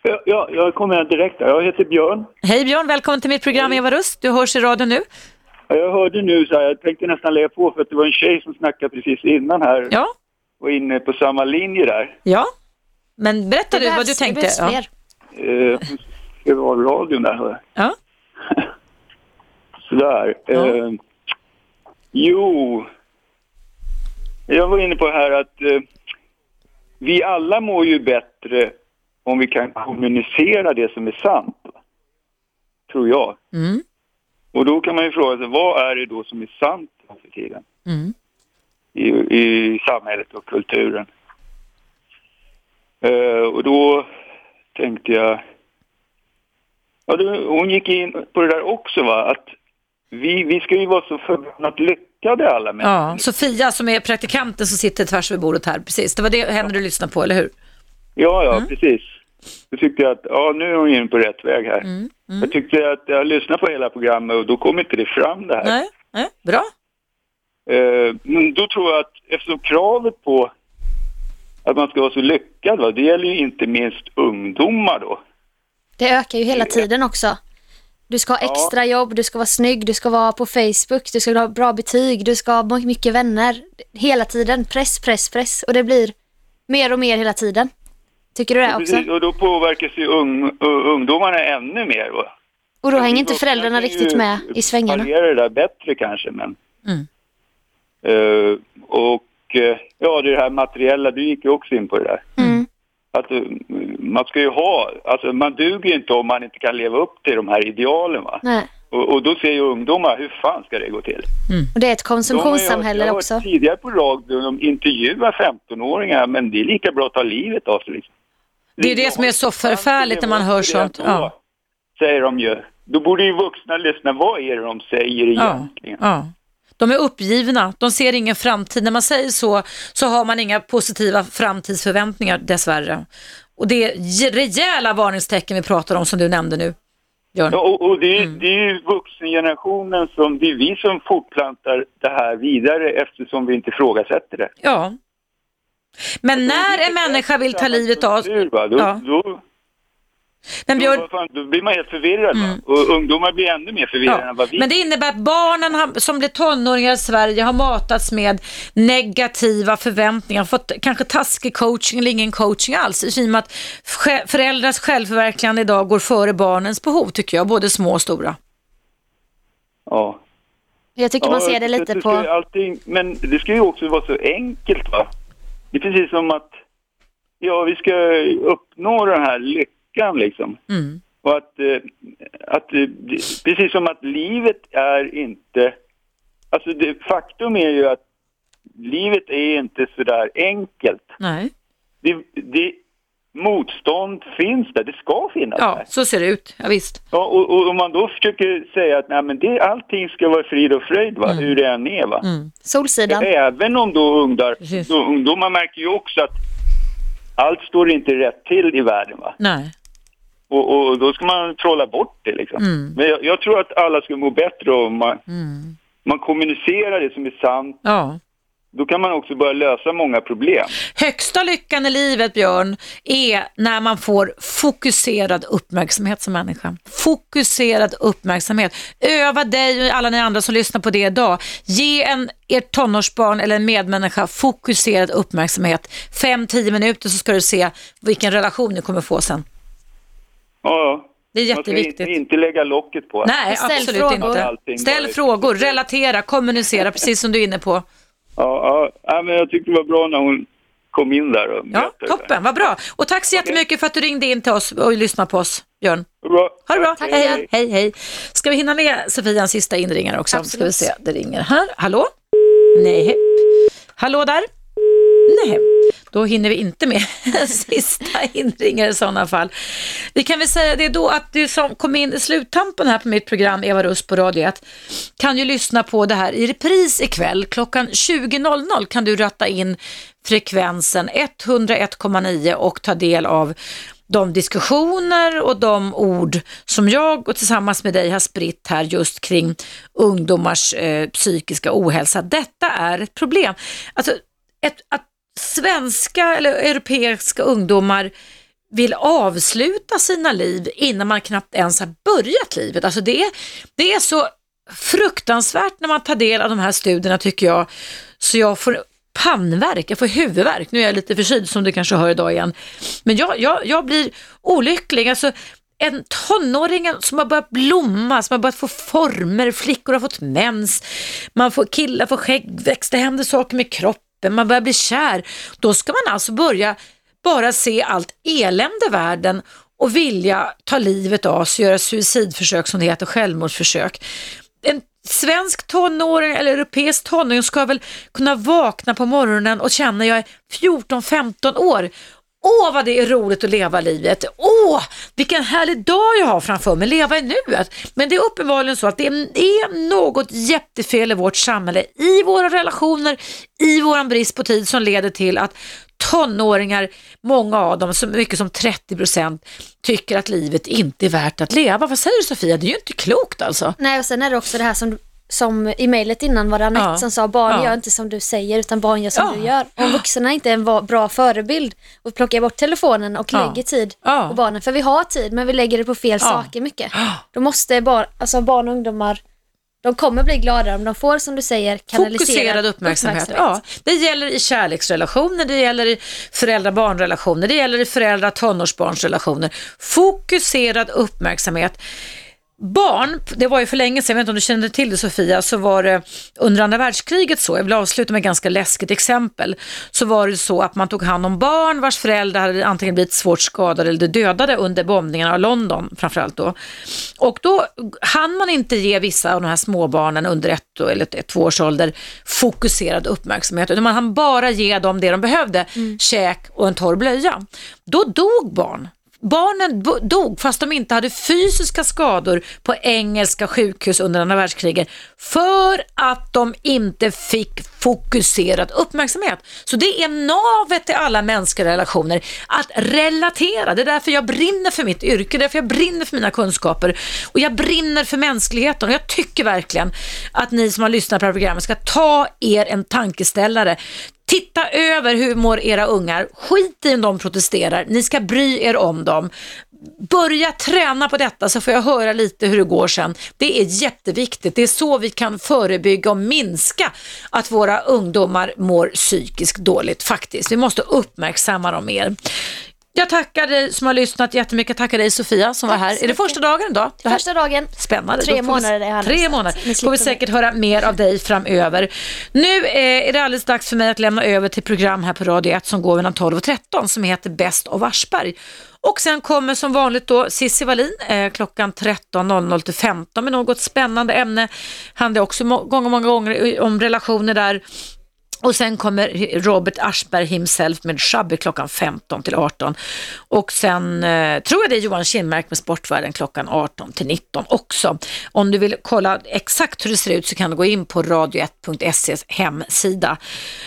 Ja, ja, jag kommer direkt. Jag heter Björn. Hej Björn, välkommen till mitt program Eva Rust. Du hörs i radion nu. Ja, Jag hörde nu så här, jag tänkte nästan lägga på för att det var en tjej som snackade precis innan här. Ja. Var inne på samma linje där. Ja, men berätta Det du vad behövs- du det tänkte. behövs Ja. fler. Eh, det var radion där. Ja. Sådär. Eh, jo, jag var inne på här att eh, vi alla mår ju bättre om vi kan kommunicera det som är sant. Tror jag. Mm. Och då kan man ju fråga sig, vad är det då som är sant för tiden? Mm. I, i samhället och kulturen. Eh, och då tänkte jag... Ja, då, hon gick in på det där också, va? att vi, vi ska ju vara så förbannat lyckade alla människor. Ja, Sofia som är praktikanten som sitter tvärs över bordet här, precis. Det var det henne du lyssnade på, eller hur? Ja, ja, Mm. precis. Då tyckte jag att ja, nu är hon inne på rätt väg här. Mm. Jag tyckte att jag lyssnade på hela programmet och då kom inte det fram det här. Nej, nej, bra. Eh, men då tror jag att eftersom kravet på att man ska vara så lyckad, va, det gäller ju inte minst ungdomar då. Det ökar ju hela tiden också. Du ska ha Ja. extra jobb, du ska vara snygg, du ska vara på Facebook, du ska ha bra betyg, du ska ha mycket vänner. Hela tiden press, press, press. Och det blir mer och mer hela tiden. Tycker du det också? Precis, och då påverkas ju ung, ungdomarna ännu mer. Va? Och då hänger inte föräldrarna riktigt med i svängarna. det där bättre kanske, men... Mm. Eh, och eh, ja, det här materiella, du gick ju också in på det där. Mm. Att, eh, man ska ju ha, alltså man duger ju inte om man inte kan leva upp till de här idealen va. Nej. Och, och då ser ju ungdomar, hur fan ska det gå till? Och det är ett konsumtionssamhälle jag har också. tidigare på radion, de intervjuar 15-åringar, men det är lika bra att ta livet av sig. Liksom. Det är det som är så förfärligt när man hör sånt. Ja. Säger de ju. Då borde ju vuxna lyssna, vad är det de säger Ja. egentligen? ja. De är uppgivna, de ser ingen framtid. När man säger så, så har man inga positiva framtidsförväntningar dessvärre. Och det är rejäla varningstecken vi pratar om som du nämnde nu. Björn. Ja, och, och det, är- Mm. det är ju vuxengenerationen som, det är vi som fortplantar det här vidare eftersom vi inte ifrågasätter det. Ja, Men när en människa vill ta livet av... Va? Då, Ja. då, Men då, Björn, vad fan, då blir man helt förvirrad va? och ungdomar blir ännu mer förvirrade Ja, än vad vi men det innebär att barnen har, som blir tonåringar i Sverige har matats med negativa förväntningar, fått kanske taskig coaching eller ingen coaching alls. I och med att föräldrars självförverkligande idag går före barnens behov tycker jag, både små och stora. Ja. Jag tycker man ser det lite ska på... Allting, men det ska ju också vara så enkelt va? Det är precis som att ja, vi ska uppnå den här lyckan liksom. Mm. Och att, eh, att eh, precis som att livet är inte... Alltså det, faktum är ju att livet är inte sådär enkelt. Nej. Det, det, motstånd finns där, det ska finnas Ja, där. så ser det ut. Ja, visst. Ja, och, om man då försöker säga att nej, men det, allting ska vara frid och fröjd, va? hur det än är. Va? Solsidan. Även om då ungdomar, då ungdomar märker ju också att allt står inte rätt till i världen. Va? Nej. Och, och då ska man trolla bort det. Liksom. Mm. Men jag, jag tror att alla ska må bättre om man, Mm. man kommunicerar det som är sant. Ja. Då kan man också börja lösa många problem. Högsta lyckan i livet, Björn, är när man får fokuserad uppmärksamhet som människa. Fokuserad uppmärksamhet. Öva dig och alla ni andra som lyssnar på det idag. Ge en, ert tonårsbarn eller en medmänniska fokuserad uppmärksamhet. Fem, tio minuter så ska du se vilken relation ni kommer få sen. Ja, ja. Det är Man ska jätteviktigt. inte, inte lägga locket på. Nej, absolut inte. Allting Ställ frågor, relatera, kommunicera, precis som du är inne på. Ja, ja. men jag tyckte det var bra när hon kom in där och Ja, toppen, vad bra. Och tack så jättemycket för att du ringde in till oss och lyssnade på oss, Björn. Bra. Ha det bra. Tack, hej, hej. hej, hej. Ska vi hinna med Sofia en sista inringare också? Ska vi se, det ringer här. Hallå? Nej. Hallå där? Nej, då hinner vi inte med en sista inringare i sådana fall. Vi kan väl säga det då att du som kom in i sluttampen här på mitt program Eva Rust på Radio 1 kan ju lyssna på det här i repris ikväll. Klockan 20.00 kan du ratta in frekvensen 101,9 och ta del av de diskussioner och de ord som jag och tillsammans med dig har spritt här just kring ungdomars eh, psykiska ohälsa. Detta är ett problem. Alltså, ett, att svenska eller europeiska ungdomar vill avsluta sina liv innan man knappt ens har börjat livet. Alltså det, är, det är så fruktansvärt när man tar del av de här studierna tycker jag, så jag får pannvärk, jag får huvudvärk. Nu är jag lite förkyld som du kanske hör idag igen. Men jag, jag, jag blir olycklig. Alltså, en tonåring som har börjat blomma, som har börjat få former, flickor har fått mens, man får, killar får skäggväxt, det händer saker med kroppen, man börjar bli kär. Då ska man alltså börja bara se allt elände i världen och vilja ta livet av sig, göra suicidförsök som det heter, självmordsförsök. En svensk tonåring eller europeisk tonåring ska väl kunna vakna på morgonen och känna jag är 14-15 år. Åh vad det är roligt att leva livet. Åh vilken härlig dag jag har framför mig, leva i nuet. Men det är uppenbarligen så att det är något jättefel i vårt samhälle, i våra relationer, i våran brist på tid som leder till att tonåringar, många av dem, så mycket som 30 procent, tycker att livet inte är värt att leva. Vad säger du Sofia? Det är ju inte klokt alltså. Nej, och sen är det också det här som, som i mejlet innan var det Anette Ja. som sa barn Ja. gör inte som du säger utan barn gör som Ja. du gör. Om vuxna inte är en bra förebild och plockar bort telefonen och lägger tid på barnen, för vi har tid men vi lägger det på fel saker mycket. Då måste barn, alltså barn och ungdomar, de kommer bli gladare om de får som du säger kanaliserad Fokuserad uppmärksamhet. Ja, det gäller i kärleksrelationer, det gäller i föräldrar-barnrelationer, det gäller i föräldrar-tonårsbarnsrelationer. Fokuserad uppmärksamhet. Barn, det var ju för länge sedan, jag vet inte om du känner till det Sofia, så var det under andra världskriget så, jag vill avsluta med ett ganska läskigt exempel, så var det så att man tog hand om barn vars föräldrar hade antingen blivit svårt skadade eller dödade under bombningarna av London framförallt då. Och då hann man inte ge vissa av de här småbarnen under ett eller ett, två års ålder fokuserad uppmärksamhet, utan man hann bara ge dem det de behövde, käk och en torr blöja. Då dog barn. Barnen dog fast de inte hade fysiska skador på engelska sjukhus under andra världskriget för att de inte fick fokuserad uppmärksamhet. Så det är navet till alla mänskliga relationer, att relatera. Det är därför jag brinner för mitt yrke, det är därför jag brinner för mina kunskaper och jag brinner för mänskligheten jag tycker verkligen att ni som har lyssnat på det här programmet ska ta er en tankeställare. Titta över hur mår era ungar. Skit i om de protesterar. Ni ska bry er om dem. Börja träna på detta så får jag höra lite hur det går sen. Det är jätteviktigt. Det är så vi kan förebygga och minska att våra ungdomar mår psykiskt dåligt faktiskt. Vi måste uppmärksamma dem mer. Jag tackar dig som har lyssnat jättemycket. Jag tackar dig Sofia som Tack var här. Är det första dagen idag? Det Första dagen. Spännande. Tre Då vi- månader är Tre månader. Ni får vi säkert höra mer av dig framöver. Nu eh, är det alldeles dags för mig att lämna över till program här på Radio 1 som går mellan 12 och 13 som heter Bäst av Aschberg. Och sen kommer som vanligt då Cissi Wallin eh, klockan 13.00 till 15 med något spännande ämne. Handlar också må- många, många gånger om relationer där. Och sen kommer Robert Aschberg himself med Shabby klockan 15 till 18. Och sen eh, tror jag det är Johan Kinmark med Sportvärlden klockan 18 till 19 också. Om du vill kolla exakt hur det ser ut så kan du gå in på radio1.ses hemsida.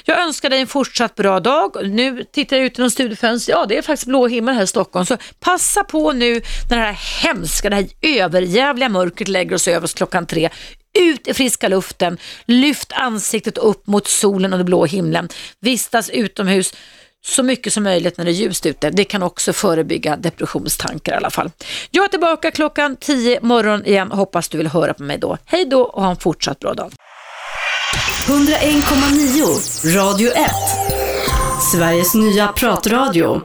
Jag önskar dig en fortsatt bra dag. Nu tittar jag ut genom studiofönstret. Ja, det är faktiskt blå himmel här i Stockholm. Så passa på nu när det här hemska, det här överjävliga mörkret lägger oss över oss klockan tre. Ut i friska luften, lyft ansiktet upp mot solen och den blå himlen. Vistas utomhus så mycket som möjligt när det är ljust ute. Det kan också förebygga depressionstankar i alla fall. Jag är tillbaka klockan 10 morgon igen. Hoppas du vill höra på mig då. Hej då och ha en fortsatt bra dag. 101,9 Radio 1. Sveriges nya pratradio.